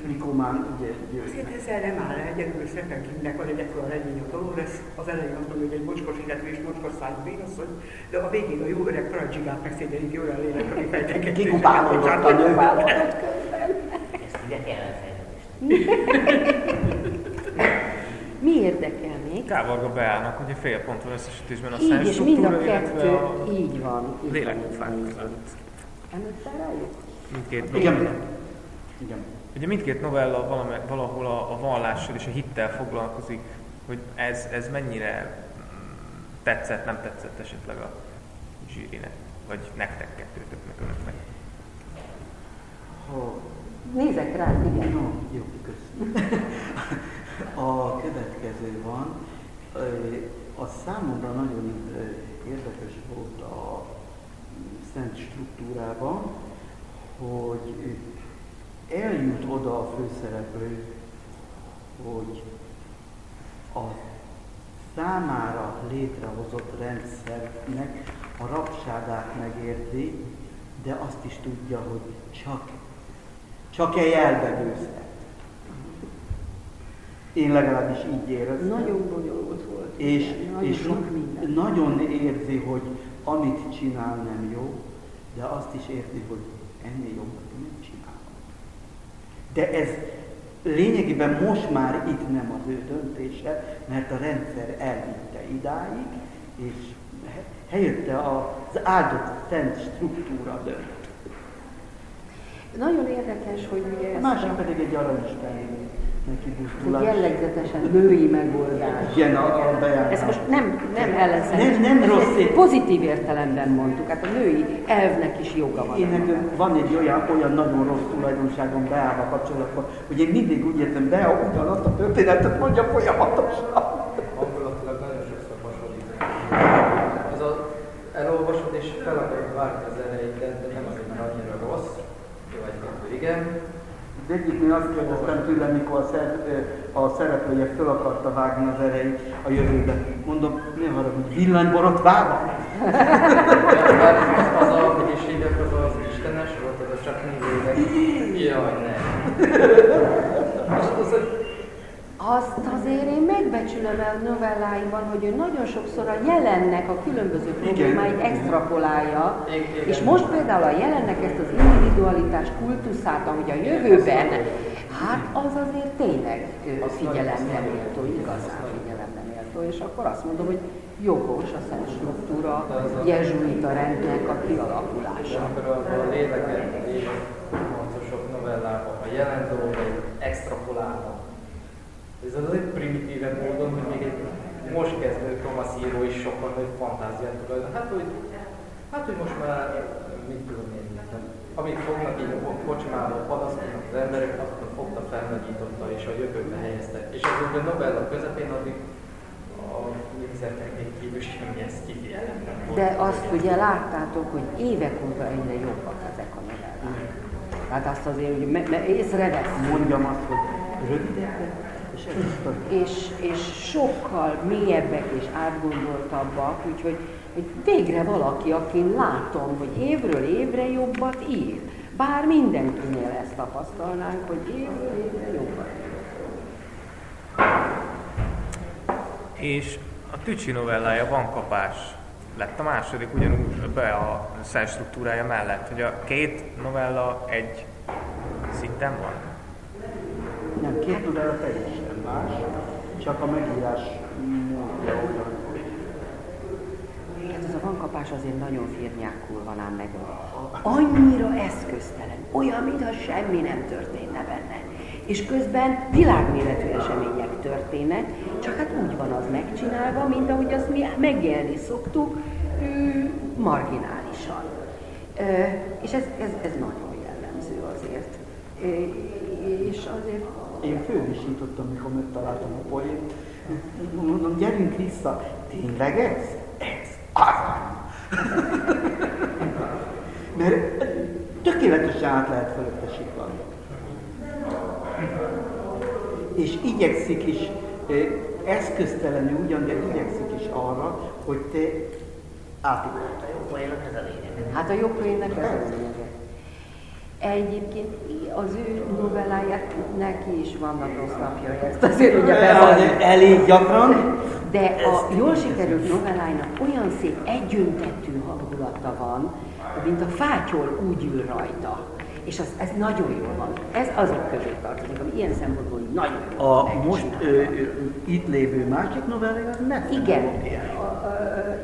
[SPEAKER 2] Mikor már ugye győznek.
[SPEAKER 6] Azért ezzel nem áll egyedül Kingnek van egy ekkora regény a Dolores, az elején azt mondja, hogy egy mocskos illető és mocskos szájú vénasszony, de a végén a jó öreg Faradzsigát megszégyeníti olyan lélek, ami fejtegető.
[SPEAKER 2] Kikupálódott a nő.
[SPEAKER 9] Ezt ide kellene fejlődést.
[SPEAKER 1] Mi érdekel még?
[SPEAKER 4] Kávarga beállnak, ugye fél ponton összesítésben a
[SPEAKER 1] Így, és mind a kettő,
[SPEAKER 4] a
[SPEAKER 1] így van. van.
[SPEAKER 4] között.
[SPEAKER 1] Emlékszel rájuk?
[SPEAKER 4] Mindkét
[SPEAKER 2] Igen. Igen.
[SPEAKER 4] Ugye mindkét novella valami, valahol a, a vallással és a hittel foglalkozik, hogy ez, ez mennyire tetszett, nem tetszett esetleg a zsűrinek, vagy nektek kettőtöknek, önöknek.
[SPEAKER 2] Ha
[SPEAKER 1] Nézek rá, igen.
[SPEAKER 2] No, jó, köszönöm. A következő van. A számomra nagyon érdekes volt a szent struktúrában, hogy eljut oda a főszereplő, hogy a számára létrehozott rendszernek a rabságát megérti, de azt is tudja, hogy csak, csak egy elbegőzhet. Én legalábbis így éreztem.
[SPEAKER 1] Nagyon bonyolult volt.
[SPEAKER 2] És,
[SPEAKER 1] nagyon
[SPEAKER 2] és
[SPEAKER 1] sok minden.
[SPEAKER 2] nagyon érzi, hogy amit csinál nem jó, de azt is érzi, hogy ennél csinálom. De ez lényegében most már itt nem az ő döntése, mert a rendszer elvitte idáig, és he- helyette az áldott szent struktúra dönt.
[SPEAKER 1] Nagyon érdekes, hogy
[SPEAKER 2] A
[SPEAKER 1] ez
[SPEAKER 2] másik pedig egy aranyisten neki
[SPEAKER 1] egy
[SPEAKER 2] buzdulás.
[SPEAKER 1] jellegzetesen női megoldás.
[SPEAKER 2] Igen, a, a bejárás.
[SPEAKER 1] Ez most nem, nem ellenszenves.
[SPEAKER 2] Nem- nem
[SPEAKER 1] ezt
[SPEAKER 2] rossz
[SPEAKER 1] egy
[SPEAKER 2] szép.
[SPEAKER 1] Pozitív értelemben mondtuk. Hát a női elvnek is joga van.
[SPEAKER 2] Én nekem van egy olyan, olyan nagyon rossz tulajdonságom beállva kapcsolatban, hogy én mindig úgy értem be, ugyanazt a történetet mondja folyamatosan.
[SPEAKER 7] hangulatilag nagyon sokszor hasonlít. Ez az elolvasod és fel akarod vágni az elejét, de nem azért, mert annyira rossz, jó egy-kettő igen.
[SPEAKER 2] Az egyiknél azt kérdeztem tőle, mikor a, szer, a szereplője föl akarta vágni az erejét a jövőbe. Mondom, ne haragudj, villanyborot vágom?
[SPEAKER 7] Mert az, a, hívják, az az istenes volt, az csak nézőnek. Jaj, ne. És az, hogy
[SPEAKER 1] Azt azért én megbecsülöm el novelláiban, hogy ő nagyon sokszor a jelennek a különböző problémáit extrapolálja,
[SPEAKER 7] Igen, igen.
[SPEAKER 1] és most például a jelennek ezt az individualitás kultuszát, ahogy a jövőben, hát az azért tényleg figyelemre méltó, igazán figyelemre méltó, és akkor azt mondom, hogy jogos a szent struktúra, jezsuita rendnek a kialakulása.
[SPEAKER 7] a, a léleket és novellában a jelen dolgait extrapolálnak. Ez az egy primitívebb módon, hogy még egy most kezdő kamaszíró is sokkal nagy fantáziát tulajdon. Hát, hogy, hát, hogy most már, mit tudom én, amíg fognak így a kocsmába, panaszkodnak az emberek, akkor fogta, felnagyította és a jövőbe helyezte. És az a novella közepén addig.
[SPEAKER 1] De azt ugye láttátok, hogy évek óta egyre jobbak ezek a novellák. Hát azt azért hogy me- me- észreveszünk.
[SPEAKER 2] Mondjam azt, hogy rövidebbek, és
[SPEAKER 1] és, sokkal mélyebbek és átgondoltabbak, úgyhogy hogy végre valaki, akin látom, hogy évről évre jobbat ír. Bár mindenkinél ezt tapasztalnánk, hogy évről évre jobbat ír.
[SPEAKER 4] És a Tücsi novellája Van kapás lett a második ugyanúgy be a szent struktúrája mellett, hogy a két novella egy szinten van.
[SPEAKER 2] Nem, két novella teljesen más, csak a megírás módja hogy
[SPEAKER 1] Hát ez a vankapás azért nagyon firnyákul van ám meg. Annyira eszköztelen, olyan, mintha semmi nem történne benne. És közben világméretű események történnek, csak hát úgy van az megcsinálva, mint ahogy azt mi megélni szoktuk, marginálisan. És ez, ez, ez nagyon jellemző azért. És azért
[SPEAKER 2] Én fölvisítottam, mikor megtaláltam a poént. Mondom, gyerünk vissza. Tényleg ez? Ez. Az. Mert tökéletesen át lehet fölötte siklanni. És igyekszik is, eszköztelenül ugyan, de igyekszik is arra, hogy te
[SPEAKER 9] lényeg.
[SPEAKER 1] Hát a jobb poénnek ez. Egyébként az ő novelláját neki is vannak rossz napjai, ezt azért ugye bevalljuk.
[SPEAKER 2] Elég gyakran.
[SPEAKER 1] De a jól sikerült novelláinak olyan szép egyöntetű hangulata van, mint a fátyol úgy ül rajta. És az, ez nagyon jól van. Ez azok közé tartozik, ami ilyen szempontból nagyon jól
[SPEAKER 2] A most ö, ö, itt lévő másik novellája ne
[SPEAKER 1] Igen, a, a,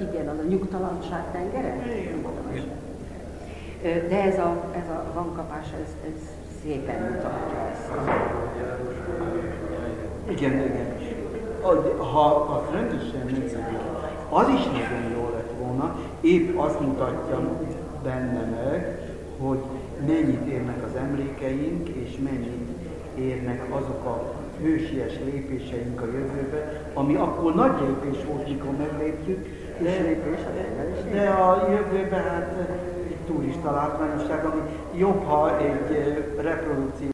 [SPEAKER 1] igen, az a nyugtalanság tengere. Ö, De ez a, ez a hangkapás, ez, ez szépen mutatja ezt.
[SPEAKER 2] Igen, igen. A- Ha azt rendesen nézzük, az is nagyon jó lett volna, épp azt mutatja benne meg, hogy mennyit érnek az emlékeink, és mennyit érnek azok a hősies lépéseink a jövőbe, ami akkor nagy lépés volt, mikor megléptük, de, de a jövőben hát turista látványosság, ami jobb, ha egy eh, reprodukció